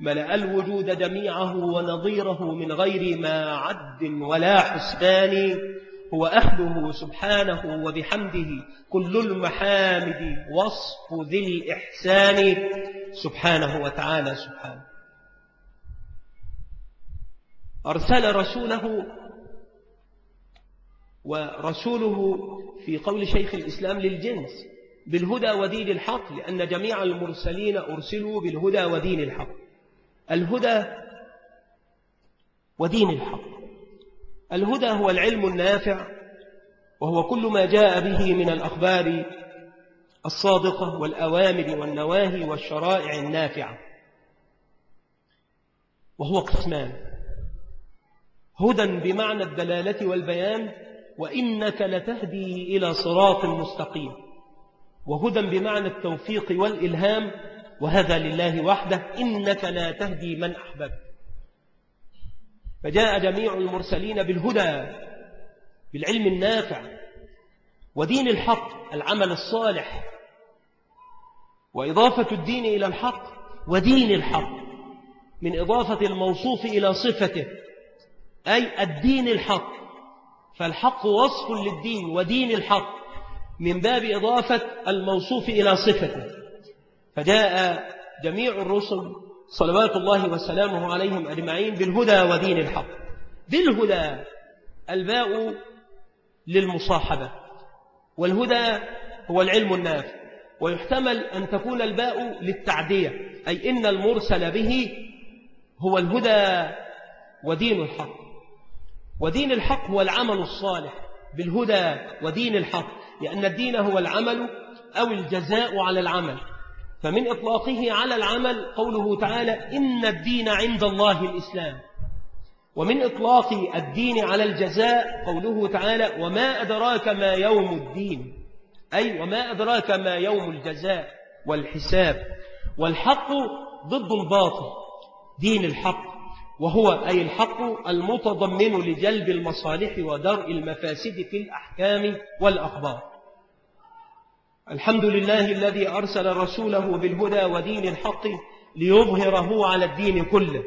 ملأ الوجود جميعه ونظيره من غير ما عد ولا حسبان. هو أهله سبحانه وبحمده كل المحامد وصف ذي الإحسان. سبحانه وتعالى سبحانه. أرسل رسوله ورسوله في قول شيخ الإسلام للجنس بالهدى ودين الحق لأن جميع المرسلين أرسلوا بالهدى ودين الحق. الهدى ودين الحق. الهدى هو العلم النافع وهو كل ما جاء به من الأخبار الصادقة والأوامر والنواهي والشرائع النافعة. وهو قسمان. هدى بمعنى الدلالة والبيان وإنك لتهدي إلى صراط مستقيم. وهدى بمعنى التوفيق والإلهام وهذا لله وحده إنك لا تهدي من أحببت. فجاء جميع المرسلين بالهدى بالعلم النافع ودين الحق العمل الصالح وإضافة الدين إلى الحق ودين الحق من إضافة الموصوف إلى صفته أي الدين الحق. فالحق وصف للدين ودين الحق من باب إضافة الموصوف إلى صفته. فجاء جميع الرسل صلوات الله وسلامه عليهم أجمعين بالهدى ودين الحق. بالهدى الباء للمصاحبة والهدى هو العلم النافع ويحتمل أن تكون الباء للتعدية أي إن المرسل به هو الهدى ودين الحق. ودين الحق هو العمل الصالح بالهدى ودين الحق لأن الدين هو العمل أو الجزاء على العمل. فمن إطلاقه على العمل قوله تعالى إن الدين عند الله الإسلام. ومن إطلاق الدين على الجزاء قوله تعالى وما أدراك ما يوم الدين. أي وما أدراك ما يوم الجزاء والحساب. والحق ضد الباطل دين الحق. وهو أي الحق المتضمن لجلب المصالح ودرء المفاسد في الأحكام والأخبار. الحمد لله الذي أرسل رسوله بالهدى ودين الحق ليظهره على الدين كله.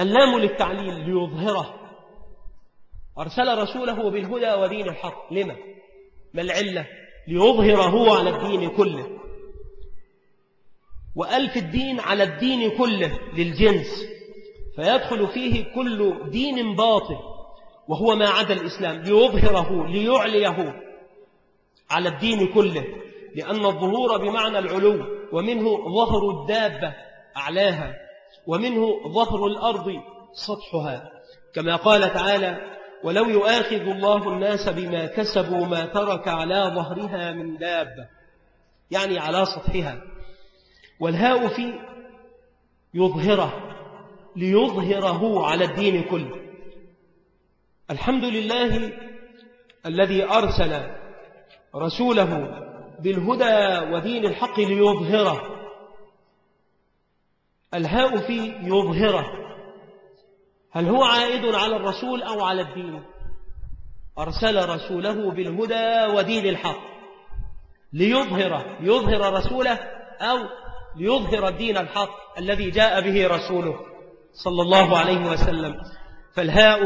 اللام للتعليل ليظهره. أرسل رسوله بالهدى ودين الحق. لما؟ ما العلة؟ ليظهره على الدين كله. وألف الدين على الدين كله للجنس فيدخل فيه كل دين باطل وهو ما عدا الإسلام ليظهره ليعليه على الدين كله لأن الظهور بمعنى العلو ومنه ظهر الدابة أعلاها ومنه ظهر الأرض سطحها. كما قال تعالى ولو يؤاخذ الله الناس بما كسبوا ما ترك على ظهرها من دابة يعني على سطحها. والهاء في يظهره ليظهره على الدين كله. الحمد لله الذي أرسل رسوله بالهدى ودين الحق ليظهره. الهاء في يظهره. هل هو عائد على الرسول أو على الدين؟ أرسل رسوله بالهدى ودين الحق ليظهره. ليظهر رسوله أو ليظهر الدين الحق الذي جاء به رسوله صلى الله عليه وسلم. فالهاء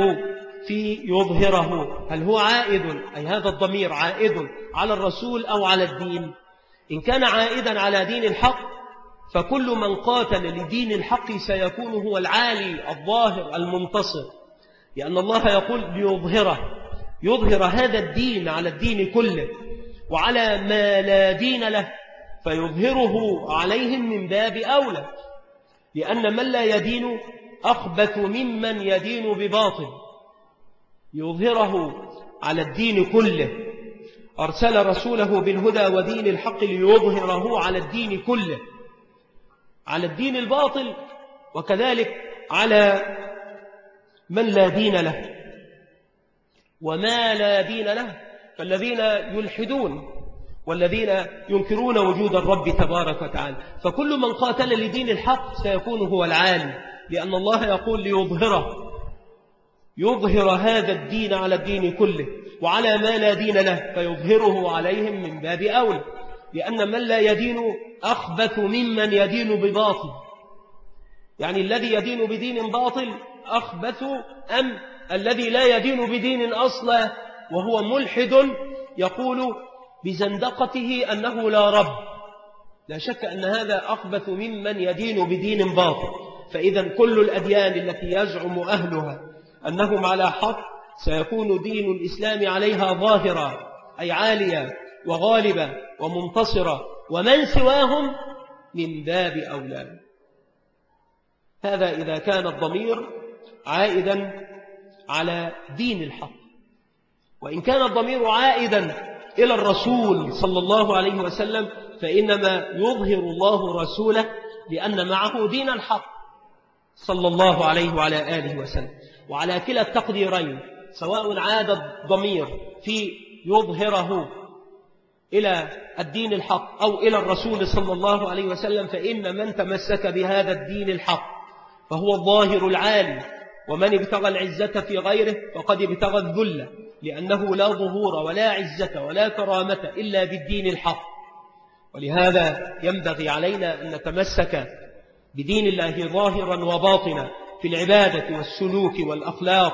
في يظهره هل هو عائد؟ أي هذا الضمير عائد على الرسول أو على الدين؟ إن كان عائدا على دين الحق فكل من قاتل لدين الحق سيكون هو العالي الظاهر المنتصر. لأن الله يقول ليظهره يظهر هذا الدين على الدين كله وعلى ما لا دين له فيظهره عليهم من باب أولى لأن من لا يدين أخبث ممن يدين بباطل. يظهره على الدين كله. أرسل رسوله بالهدى ودين الحق ليظهره على الدين كله. على الدين الباطل وكذلك على من لا دين له. وما لا دين له فالذين يلحدون. والذين ينكرون وجود الرب تبارك وتعالى. فكل من قاتل لدين الحق سيكون هو العالي لأن الله يقول ليظهره. يظهر هذا الدين على الدين كله. وعلى ما لا دين له. فيظهره عليهم من باب أولى. لأن من لا يدين أخبث ممن يدين بباطل. يعني الذي يدين بدين باطل أخبث أم الذي لا يدين بدين أصلا وهو ملحد يقول بزندقته أنه لا رب. لا شك أن هذا أخبث ممن يدين بدين باطل. فإذا كل الأديان التي يزعم أهلها أنهم على حق سيكون دين الإسلام عليها ظاهرة أي عالية وغالبة ومنتصرة ومن سواهم من باب أولاد هذا إذا كان الضمير عائدا على دين الحق. وإن كان الضمير عائدا إلى الرسول صلى الله عليه وسلم فإنما يظهر الله رسوله لأن معه دين الحق صلى الله عليه وعلى آله وسلم. وعلى كلا التقديرين سواء عاد الضمير في يظهره إلى الدين الحق أو إلى الرسول صلى الله عليه وسلم فإن من تمسك بهذا الدين الحق فهو الظاهر العالي. ومن ابتغى العزة في غيره فقد ابتغى الذل لأنه لا ظهور ولا عزة ولا كرامة إلا بالدين الحق. ولهذا ينبغي علينا أن نتمسك بدين الله ظاهرا وباطنا في العبادة والسلوك والأخلاق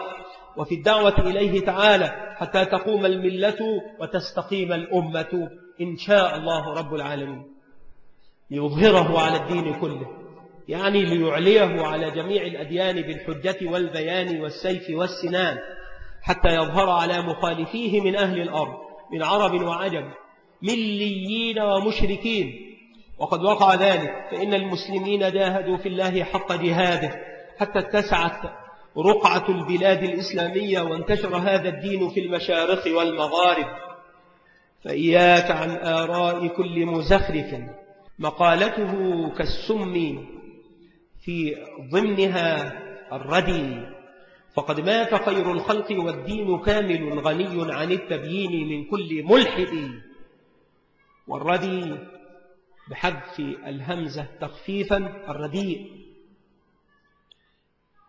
وفي الدعوة إليه تعالى حتى تقوم الملة وتستقيم الأمة إن شاء الله رب العالمين. ليظهره على الدين كله يعني ليعليه على جميع الأديان بالحجة والبيان والسيف والسنان. حتى يظهر على مخالفيه من أهل الأرض من عرب وعجم مليين ومشركين. وقد وقع ذلك فإن المسلمين جاهدوا في الله حق جهاده حتى اتسعت رقعة البلاد الإسلامية وانتشر هذا الدين في المشارق والمغارب. فإياك عن آراء كل مزخرف. مقالته كالسم في ضمنها الردي. فقد مات خير الخلق والدين كامل غني عن التبيين من كل ملحد. والردي بحذف الهمزة تخفيفا الرديء.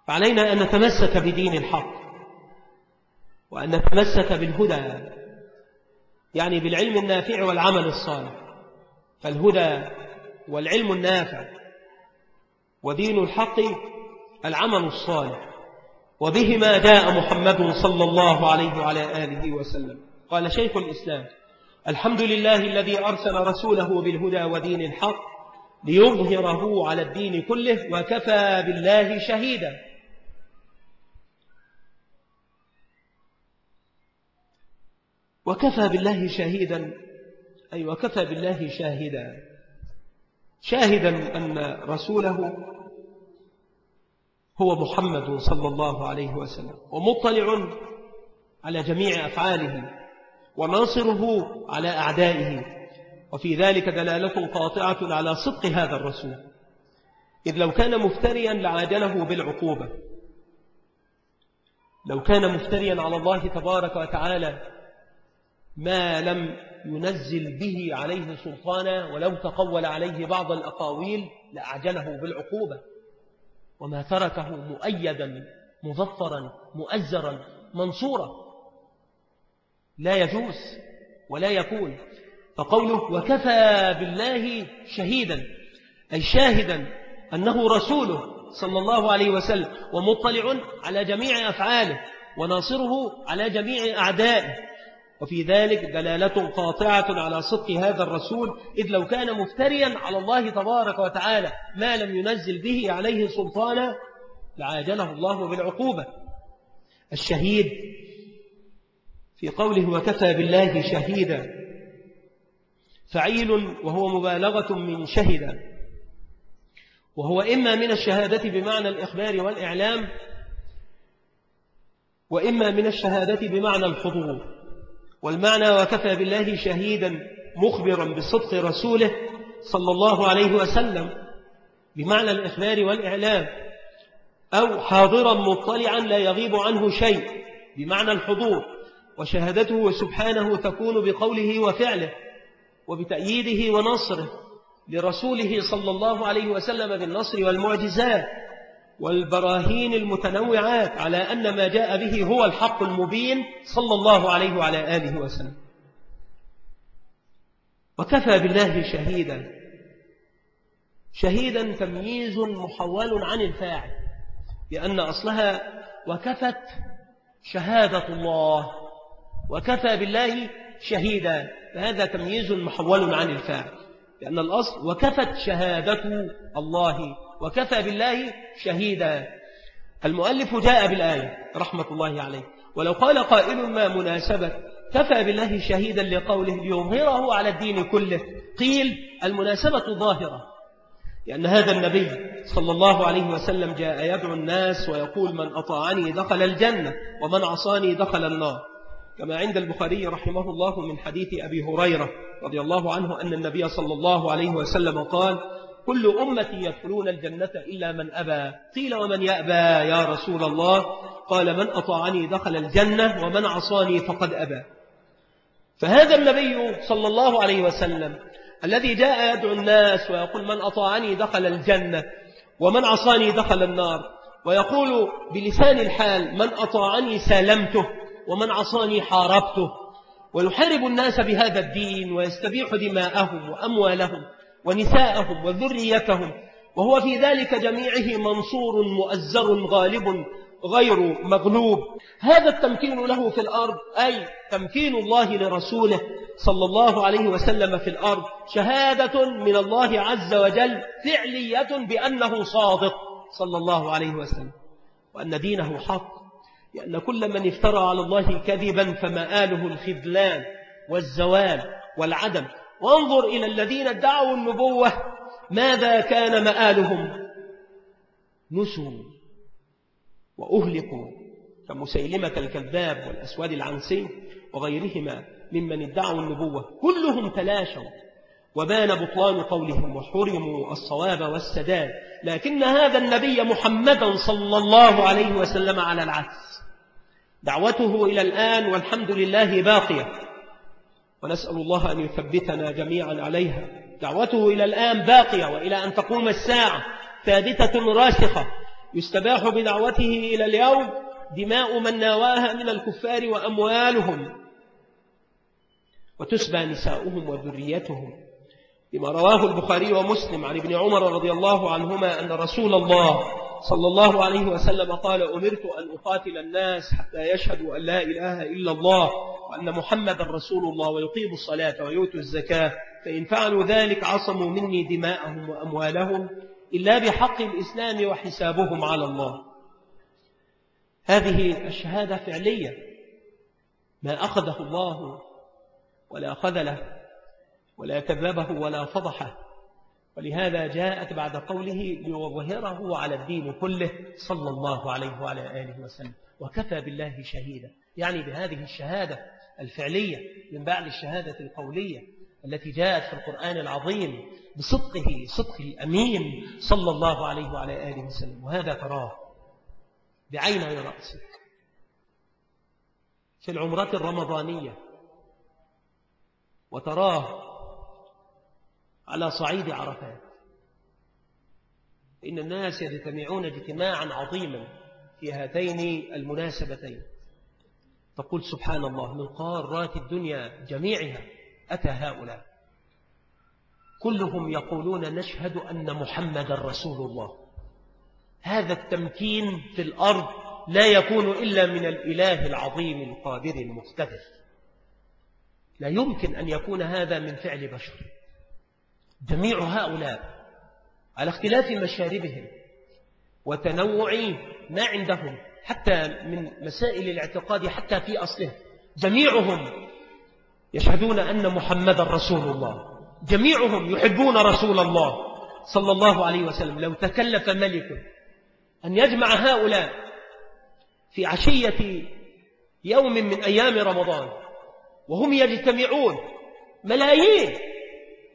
فعلينا أن نتمسك بدين الحق وأن نتمسك بالهدى يعني بالعلم النافع والعمل الصالح. فالهدى والعلم النافع ودين الحق العمل الصالح. وبهما جاء محمد صلى الله عليه وعلى آله وسلم. قال شيخ الإسلام الحمد لله الذي أرسل رسوله بالهدى ودين الحق ليظهره على الدين كله وكفى بالله شهيدا. وكفى بالله شهيدا أي وكفى بالله شاهدا. شاهدا أن رسوله هو محمد صلى الله عليه وسلم ومطلع على جميع أفعاله وناصره على أعدائه وفي ذلك دلالة قاطعة على صدق هذا الرسول. إذ لو كان مفتريا لعاجله بالعقوبة. لو كان مفتريا على الله تبارك وتعالى ما لم ينزل به عليه سلطانا ولو تقول عليه بعض الأقاويل لأعجله بالعقوبة. وما تركه مؤيدا مظفرا مؤزرا منصورا. لا يجوز ولا يكون. فقوله وكفى بالله شهيدا أي شاهدا أنه رسوله صلى الله عليه وسلم ومطلع على جميع أفعاله وناصره على جميع أعدائه. وفي ذلك دلالة قاطعة على صدق هذا الرسول إذ لو كان مفتريا على الله تبارك وتعالى ما لم ينزل به عليه سلطانا لعاجله الله بالعقوبة. الشهيد في قوله وكفى بالله شهيدا فعيل وهو مبالغة من شهد وهو إما من الشهادة بمعنى الإخبار والإعلام وإما من الشهادة بمعنى الحضور. والمعنى وكفى بالله شهيدا مخبرا بصدق رسوله صلى الله عليه وسلم بمعنى الإخبار والإعلام أو حاضرا مطلعا لا يغيب عنه شيء بمعنى الحضور وشهادته سبحانه تكون بقوله وفعله وبتأييده ونصره لرسوله صلى الله عليه وسلم بالنصر والمعجزات. والبراهين المتنوعات على أن ما جاء به هو الحق المبين صلى الله عليه وعلى آله وسلم. وكفى بالله شهيدا. شهيدا تمييز محول عن الفاعل لأن أصلها وكفت شهادة الله وكفى بالله شهيدا. فهذا تمييز محول عن الفاعل لأن الأصل وكفت شهادة الله. وكفى بالله شهيدا. المؤلف جاء بالآية رحمة الله عليه. ولو قال قائل ما مناسبة كفى بالله شهيدا لقوله ليظهره على الدين كله. قيل المناسبة ظاهرة لأن هذا النبي صلى الله عليه وسلم جاء يدعو الناس ويقول من أطاعني دخل الجنة ومن عصاني دخل النار. كما عند البخاري رحمه الله من حديث أبي هريرة رضي الله عنه أن النبي صلى الله عليه وسلم قال كل أمتي يدخلون الجنة إلا من أبى. قيل ومن يأبى يا رسول الله؟ قال من أطاعني دخل الجنة ومن عصاني فقد أبى. فهذا النبي صلى الله عليه وسلم الذي جاء يدعو الناس ويقول من أطاعني دخل الجنة ومن عصاني دخل النار. ويقول بلسان الحال من أطاعني سالمته ومن عصاني حاربته. ويحارب الناس بهذا الدين ويستبيح دماءهم وأموالهم. ونساءهم وذريتهم وهو في ذلك جميعه منصور مؤزر غالب غير مغلوب. هذا التمكين له في الأرض أي تمكين الله لرسوله صلى الله عليه وسلم في الأرض شهادة من الله عز وجل فعلية بأنه صادق صلى الله عليه وسلم وأن دينه حق لأن كل من افترى على الله كذبا فمآله الخذلان والزوال والعدم. وانظر إلى الذين ادعوا النبوة ماذا كان مآلهم. نسوا وأهلكوا. كمسيلمة الكذاب والأسود العنسي وغيرهما ممن ادعوا النبوة كلهم تلاشوا وبان بطلان قولهم وحرموا الصواب والسداد. لكن هذا النبي محمدا صلى الله عليه وسلم على العكس. دعوته إلى الآن والحمد لله باقية. ونسأل الله أن يثبتنا جميعا عليها. دعوته إلى الآن باقية وإلى أن تقوم الساعة ثابتة راسخة. يستباح بدعوته إلى اليوم دماء من ناواها من الكفار وأموالهم. وتسبى نساؤهم وذريتهم. لما رواه البخاري ومسلم عن ابن عمر رضي الله عنهما أن رسول الله صلى الله عليه وسلم قال أمرت أن أقاتل الناس حتى يشهدوا أن لا إله إلا الله وأن محمد رسول الله ويقيموا الصلاة ويؤتوا الزكاة فإن فعلوا ذلك عصموا مني دماءهم وأموالهم إلا بحق الإسلام وحسابهم على الله. هذه الشهادة فعلية. ما أخذه الله ولا خذله ولا كذبه ولا فضحه. ولهذا جاءت بعد قوله ليظهره على الدين كله صلى الله عليه وعلى آله وسلم وكفى بالله شهيدا. يعني بهذه الشهادة الفعلية من بعد الشهادة القولية التي جاءت في القرآن العظيم بصدقه صدق الأمين صلى الله عليه وعلى آله وسلم. وهذا تراه بعين رأسك. في العمرة الرمضانية وتراه على صعيد عرفات. إن الناس يجتمعون اجتماعا عظيما في هاتين المناسبتين. تقول سبحان الله من قارات الدنيا جميعها أتى هؤلاء. كلهم يقولون نشهد أن محمد رسول الله. هذا التمكين في الأرض لا يكون إلا من الإله العظيم القادر المقتدر. لا يمكن أن يكون هذا من فعل بشر. جميع هؤلاء على اختلاف مشاربهم وتنوع ما عندهم حتى من مسائل الاعتقاد حتى في أصله. جميعهم يشهدون أن محمد رسول الله. جميعهم يحبون رسول الله صلى الله عليه وسلم. لو تكلف ملك أن يجمع هؤلاء في عشية يوم من أيام رمضان وهم يجتمعون ملايين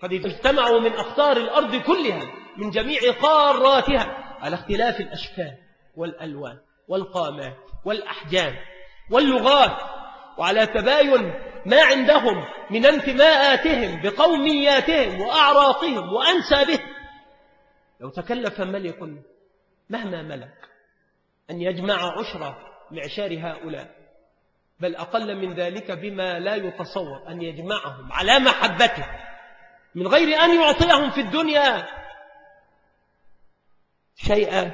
قد اجتمعوا من أخطار الأرض كلها من جميع قاراتها على اختلاف الأشكال والألوان والقامات والأحجام واللغات وعلى تباين ما عندهم من انتماءاتهم بقومياتهم وأعراقهم وأنسابهم لو تكلف ملك مهما ملك أن يجمع عشرة معشار هؤلاء بل أقل من ذلك بما لا يتصور أن يجمعهم على محبته. من غير أن يعطيهم في الدنيا شيئا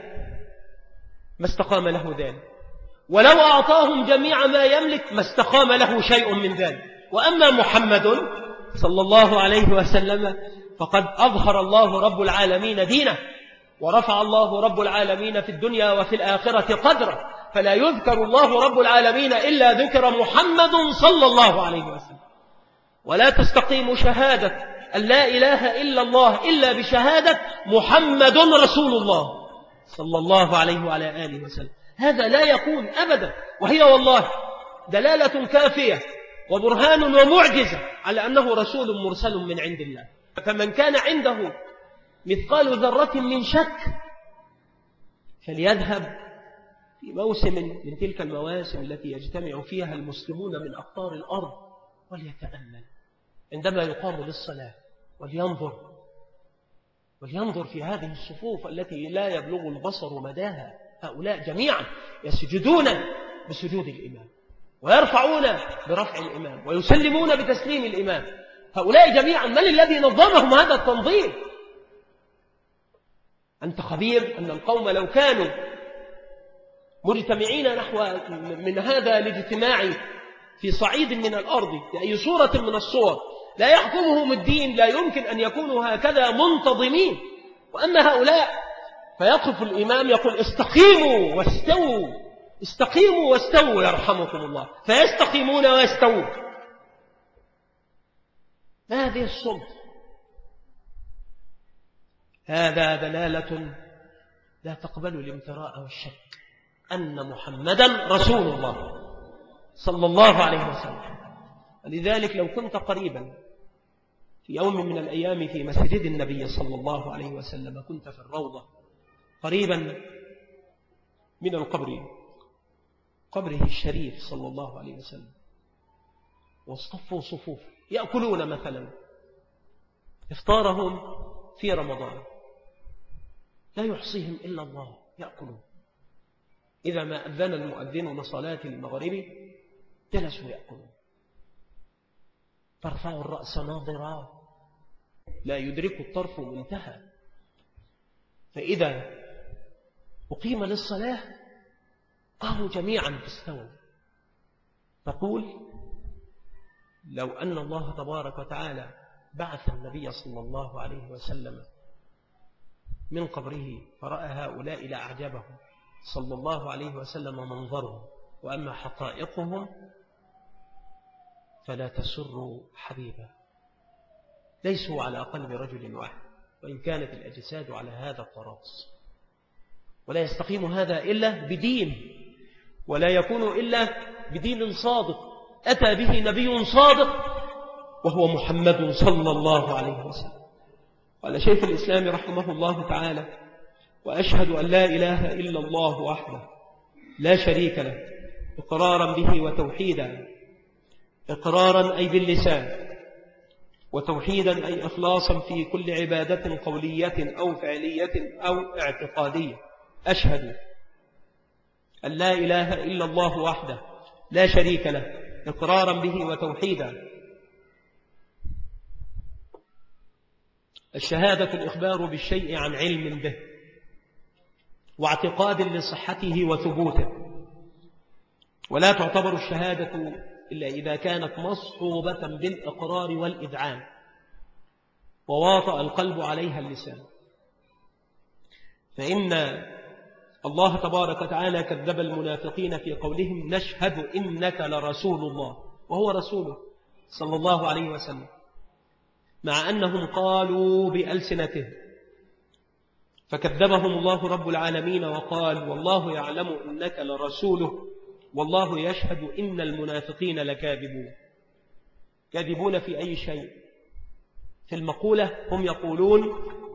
ما استقام له ذلك. ولو أعطاهم جميع ما يملك ما استقام له شيء من ذلك. وأما محمد صلى الله عليه وسلم فقد أظهر الله رب العالمين دينه ورفع الله رب العالمين في الدنيا وفي الآخرة قدره. فلا يذكر الله رب العالمين إلا ذكر محمد صلى الله عليه وسلم. ولا تستقيم شهادة أن لا إله إلا الله إلا بشهادة محمد رسول الله صلى الله عليه وعلى آله وسلم. هذا لا يكون أبدا. وهي والله دلالة كافية وبرهان ومعجزة على أنه رسول مرسل من عند الله. فمن كان عنده مثقال ذرة من شك فليذهب في موسم من تلك المواسم التي يجتمع فيها المسلمون من أقطار الأرض وليتأمل. عندما يقام للصلاة ولينظر ولينظر في هذه الصفوف التي لا يبلغ البصر مداها هؤلاء جميعا يسجدون بسجود الإمام ويرفعون برفع الإمام ويسلمون بتسليم الإمام. هؤلاء جميعا من الذي نظمهم هذا التنظيم؟ أنت خبير أن القوم لو كانوا مجتمعين نحو من هذا الاجتماع في صعيد من الأرض بأي صورة من الصور لا يحكمهم الدين لا يمكن أن يكونوا هكذا منتظمين. وأما هؤلاء فيقف الإمام يقول استقيموا واستووا استقيموا واستووا يرحمكم الله. فيستقيمون ويستووا. ما هذه الصلح هذا دلالة لا تقبل الامتراء والشك أن محمدا رسول الله صلى الله عليه وسلم. ولذلك لو كنت قريبا في يوم من الأيام في مسجد النبي صلى الله عليه وسلم كنت في الروضة قريبا من القبر قبره الشريف صلى الله عليه وسلم. واصطفوا صفوف يأكلون مثلا. إفطارهم في رمضان. لا يحصيهم إلا الله يأكلون. إذا ما أذن المؤذن لصلاة المغرب جلسوا يأكلون. ترفع الرأس ناظرا. لا يدرك الطرف منتهى. فإذا أقيم للصلاة قاموا جميعا فاستووا تقول لو أن الله تبارك وتعالى بعث النبي صلى الله عليه وسلم من قبره فرأى هؤلاء لأعجبهم صلى الله عليه وسلم منظرهم وأما حقائقهم فلا تسر حبيبا. ليسوا على قلب رجل واحد وإن كانت الأجساد على هذا الطراز. ولا يستقيم هذا إلا بدين ولا يكون إلا بدين صادق. أتى به نبي صادق وهو محمد صلى الله عليه وسلم. قال شيخ الإسلام رحمه الله تعالى وأشهد أن لا إله إلا الله وحده لا شريك له إقرارا به وتوحيدا إقرارا أي باللسان. وتوحيدا أي إخلاصا في كل عبادة قولية أو فعلية أو اعتقادية. أشهد أن لا إله إلا الله وحده لا شريك له إقرارا به وتوحيدا. الشهادة الإخبار بالشيء عن علم به واعتقاد لصحته وثبوته. ولا تعتبر الشهادة إلا إذا كانت مصحوبة بالإقرار والإذعان. وواطأ القلب عليها اللسان. فإن الله تبارك وتعالى كذب المنافقين في قولهم نشهد إنك لرسول الله. وهو رسوله صلى الله عليه وسلم. مع أنهم قالوا بألسنتهم فكذبهم الله رب العالمين وقال والله يعلم إنك لرسوله. والله يشهد إن المنافقين لكاذبون. كاذبون في أي شيء؟ في المقولة هم يقولون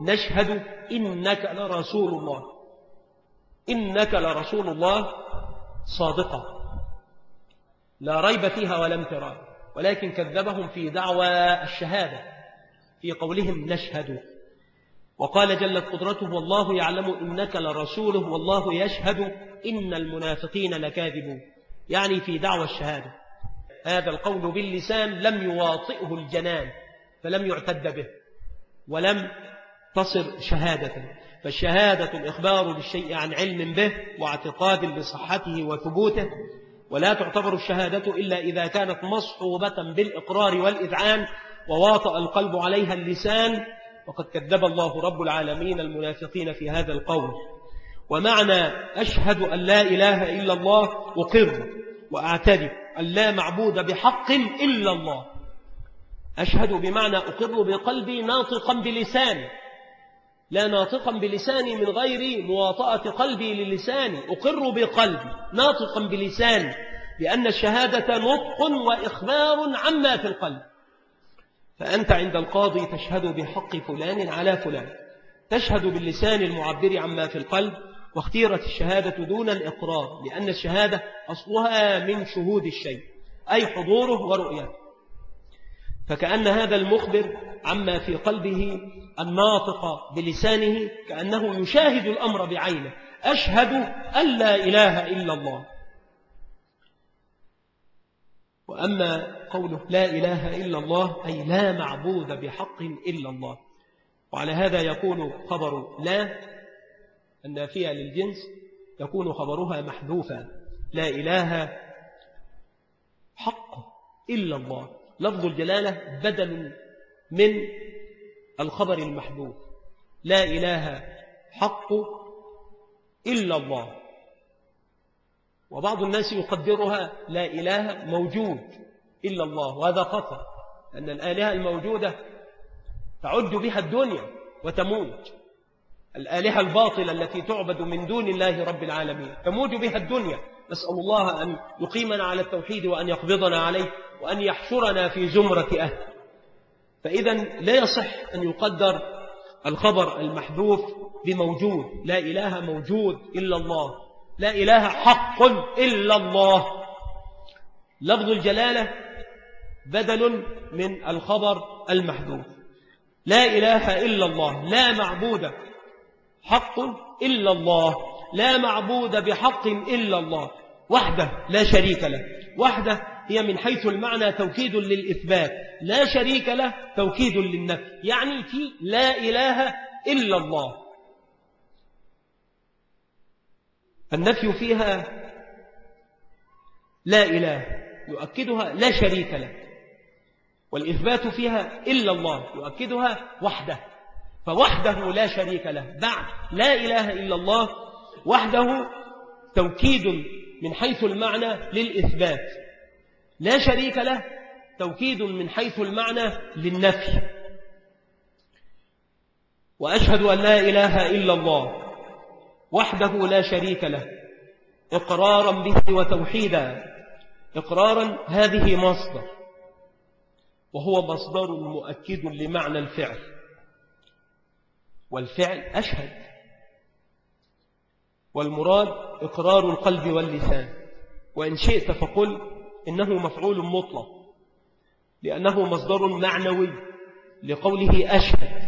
نشهد إنك لرسول الله. إنك لرسول الله صادقة لا ريب فيها ولا امتراء ولكن كذبهم في دعوى الشهادة. في قولهم نشهد. وقال جلت قدرته والله يعلم إنك لرسوله والله يشهد إن المنافقين لكاذبون. يعني في دعوى الشهادة. هذا القول باللسان لم يواطئه الجنان فلم يعتد به ولم تصر شهادة. فالشهادة الإخبار بالشيء عن علم به واعتقاد بصحته وثبوته ولا تعتبر الشهادة إلا إذا كانت مصحوبة بالإقرار والإذعان وواطأ القلب عليها اللسان وقد كذب الله رب العالمين المنافقين في هذا القول. ومعنى أشهد أن لا إله إلا الله أقر وأعترف أن لا معبود بحق إلا الله. أشهد بمعنى أقر بقلبي ناطقا بلساني. لا ناطقا بلساني من غير مواطأة قلبي للساني. أقر بقلبي ناطقا بلساني. لأن الشهادة نطق وإخبار عما في القلب. فأنت عند القاضي تشهد بحق فلان على فلان. تشهد باللسان المعبر عما في القلب واختيرت الشهادة دون الإقرار لأن الشهادة أصلها من شهود الشيء أي حضوره ورؤيته. فكأن هذا المخبر عما في قلبه الناطق بلسانه كأنه يشاهد الأمر بعينه. أشهد أن لا إله إلا الله. وأما قوله لا إله إلا الله أي لا معبود بحق إلا الله. وعلى هذا يكون خبر لا النافية للجنس يكون خبرها محذوفا. لا إله حق إلا الله. لفظ الجلالة بدل من الخبر المحذوف. لا إله حق إلا الله. وبعض الناس يقدرها لا إله موجود. إلا الله وهذا خطأ أن الآلهة الموجودة تعد بها الدنيا وتموت الآلهة الباطلة التي تعبد من دون الله رب العالمين تموت بها الدنيا. نسأل الله أن يقيمنا على التوحيد وأن يقبضنا عليه وأن يحشرنا في زمرة أهل فإذا لا يصح أن يقدر الخبر المحذوف بموجود. لا إله موجود إلا الله. لا إله حق إلا الله. لفظ الجلالة بدل من الخبر المحذوف. لا إله إلا الله لا معبود حق إلا الله لا معبود بحق إلا الله وحده لا شريك له وحده هي من حيث المعنى توكيد للإثبات لا شريك له توكيد للنفي يعني في لا إله إلا الله. النفي فيها لا إله يؤكدها لا شريك له. والإثبات فيها إلا الله يؤكدها وحده. فوحده لا شريك له. بعد لا إله إلا الله وحده توكيد من حيث المعنى للإثبات. لا شريك له توكيد من حيث المعنى للنفي. وأشهد أن لا إله إلا الله وحده لا شريك له. إقرارا به وتوحيدا. إقرارا هذه مصدر. وهو مصدر مؤكد لمعنى الفعل. والفعل أشهد. والمراد إقرار القلب واللسان. وإن شئت فقل إنه مفعول مطلق لأنه مصدر معنوي لقوله أشهد.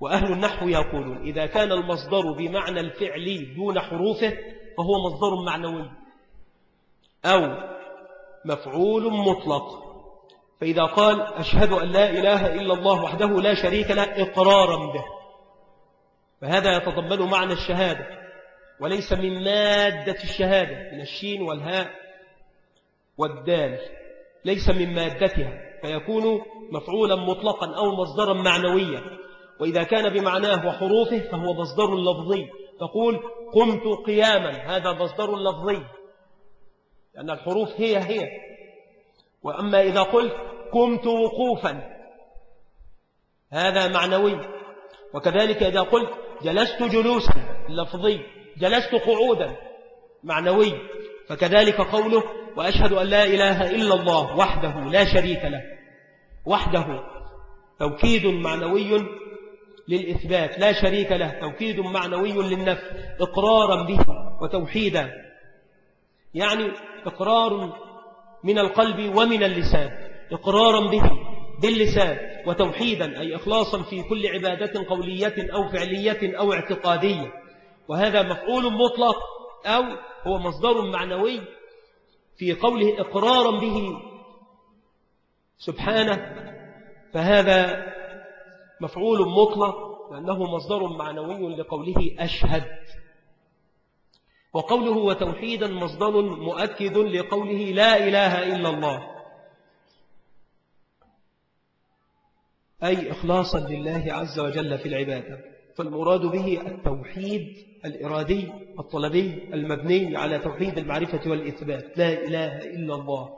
وأهل النحو يقولون إذا كان المصدر بمعنى الفعل دون حروفه فهو مصدر معنوي أو مفعول مطلق. فإذا قال أشهد أن لا إله إلا الله وحده لا شريك له إقرارا به. فهذا يتضمن معنى الشهادة وليس من مادة الشهادة من الشين والهاء والدال ليس من مادتها فيكون مفعولا مطلقا أو مصدرا معنويا. وإذا كان بمعناه وحروفه فهو مصدر لفظي. تقول قمت قياما هذا مصدر لفظي لأن الحروف هي هي. وأما إذا قلت قمت وقوفا. هذا معنوي. وكذلك إذا قلت جلست جلوسا لفظي جلست قعودا معنوي. فكذلك قوله وأشهد أن لا إله إلا الله وحده لا شريك له. وحده. توكيد معنوي للإثبات. لا شريك له. توكيد معنوي للنفس. إقرارا به وتوحيدا. يعني إقرار من القلب ومن اللسان. إقرارا به باللسان وتوحيدا أي إخلاصا في كل عبادة قولية أو فعلية أو اعتقادية. وهذا مفعول مطلق أو هو مصدر معنوي في قوله إقرارا به. سبحانه فهذا مفعول مطلق لأنه مصدر معنوي لقوله أشهد. وقوله وتوحيدا مصدر مؤكد لقوله لا إله إلا الله. أي إخلاصا لله عز وجل في العبادة. فالمراد به التوحيد الإرادي الطلبي المبني على توحيد المعرفة والإثبات. لا إله إلا الله.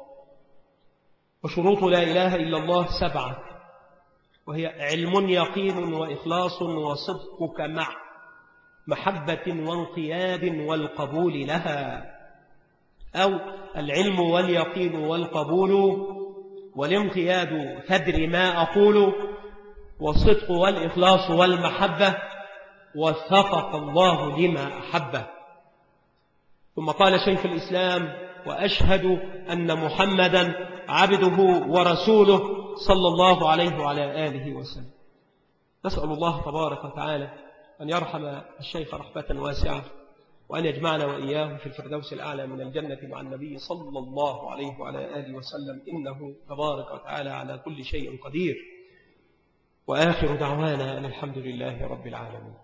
وشروط لا إله إلا الله سبعة. وهي علم يقين وإخلاص وصدقك مع محبة وانقياد والقبول لها. أو العلم واليقين والقبول والانقياد تدري ما أقول والصدق والإخلاص والمحبة وثقق الله لما أحبه. ثم قال شيخ الإسلام وأشهد أن محمدا عبده ورسوله صلى الله عليه وعلى آله وسلم. نسأل الله تبارك وتعالى أن يرحم الشيخ رحمة واسعة. وأن يجمعنا وإياه في الفردوس الأعلى من الجنة مع النبي صلى الله عليه وعلى آله وسلم إنه تبارك وتعالى على كل شيء قدير. وآخر دعوانا أن الحمد لله رب العالمين.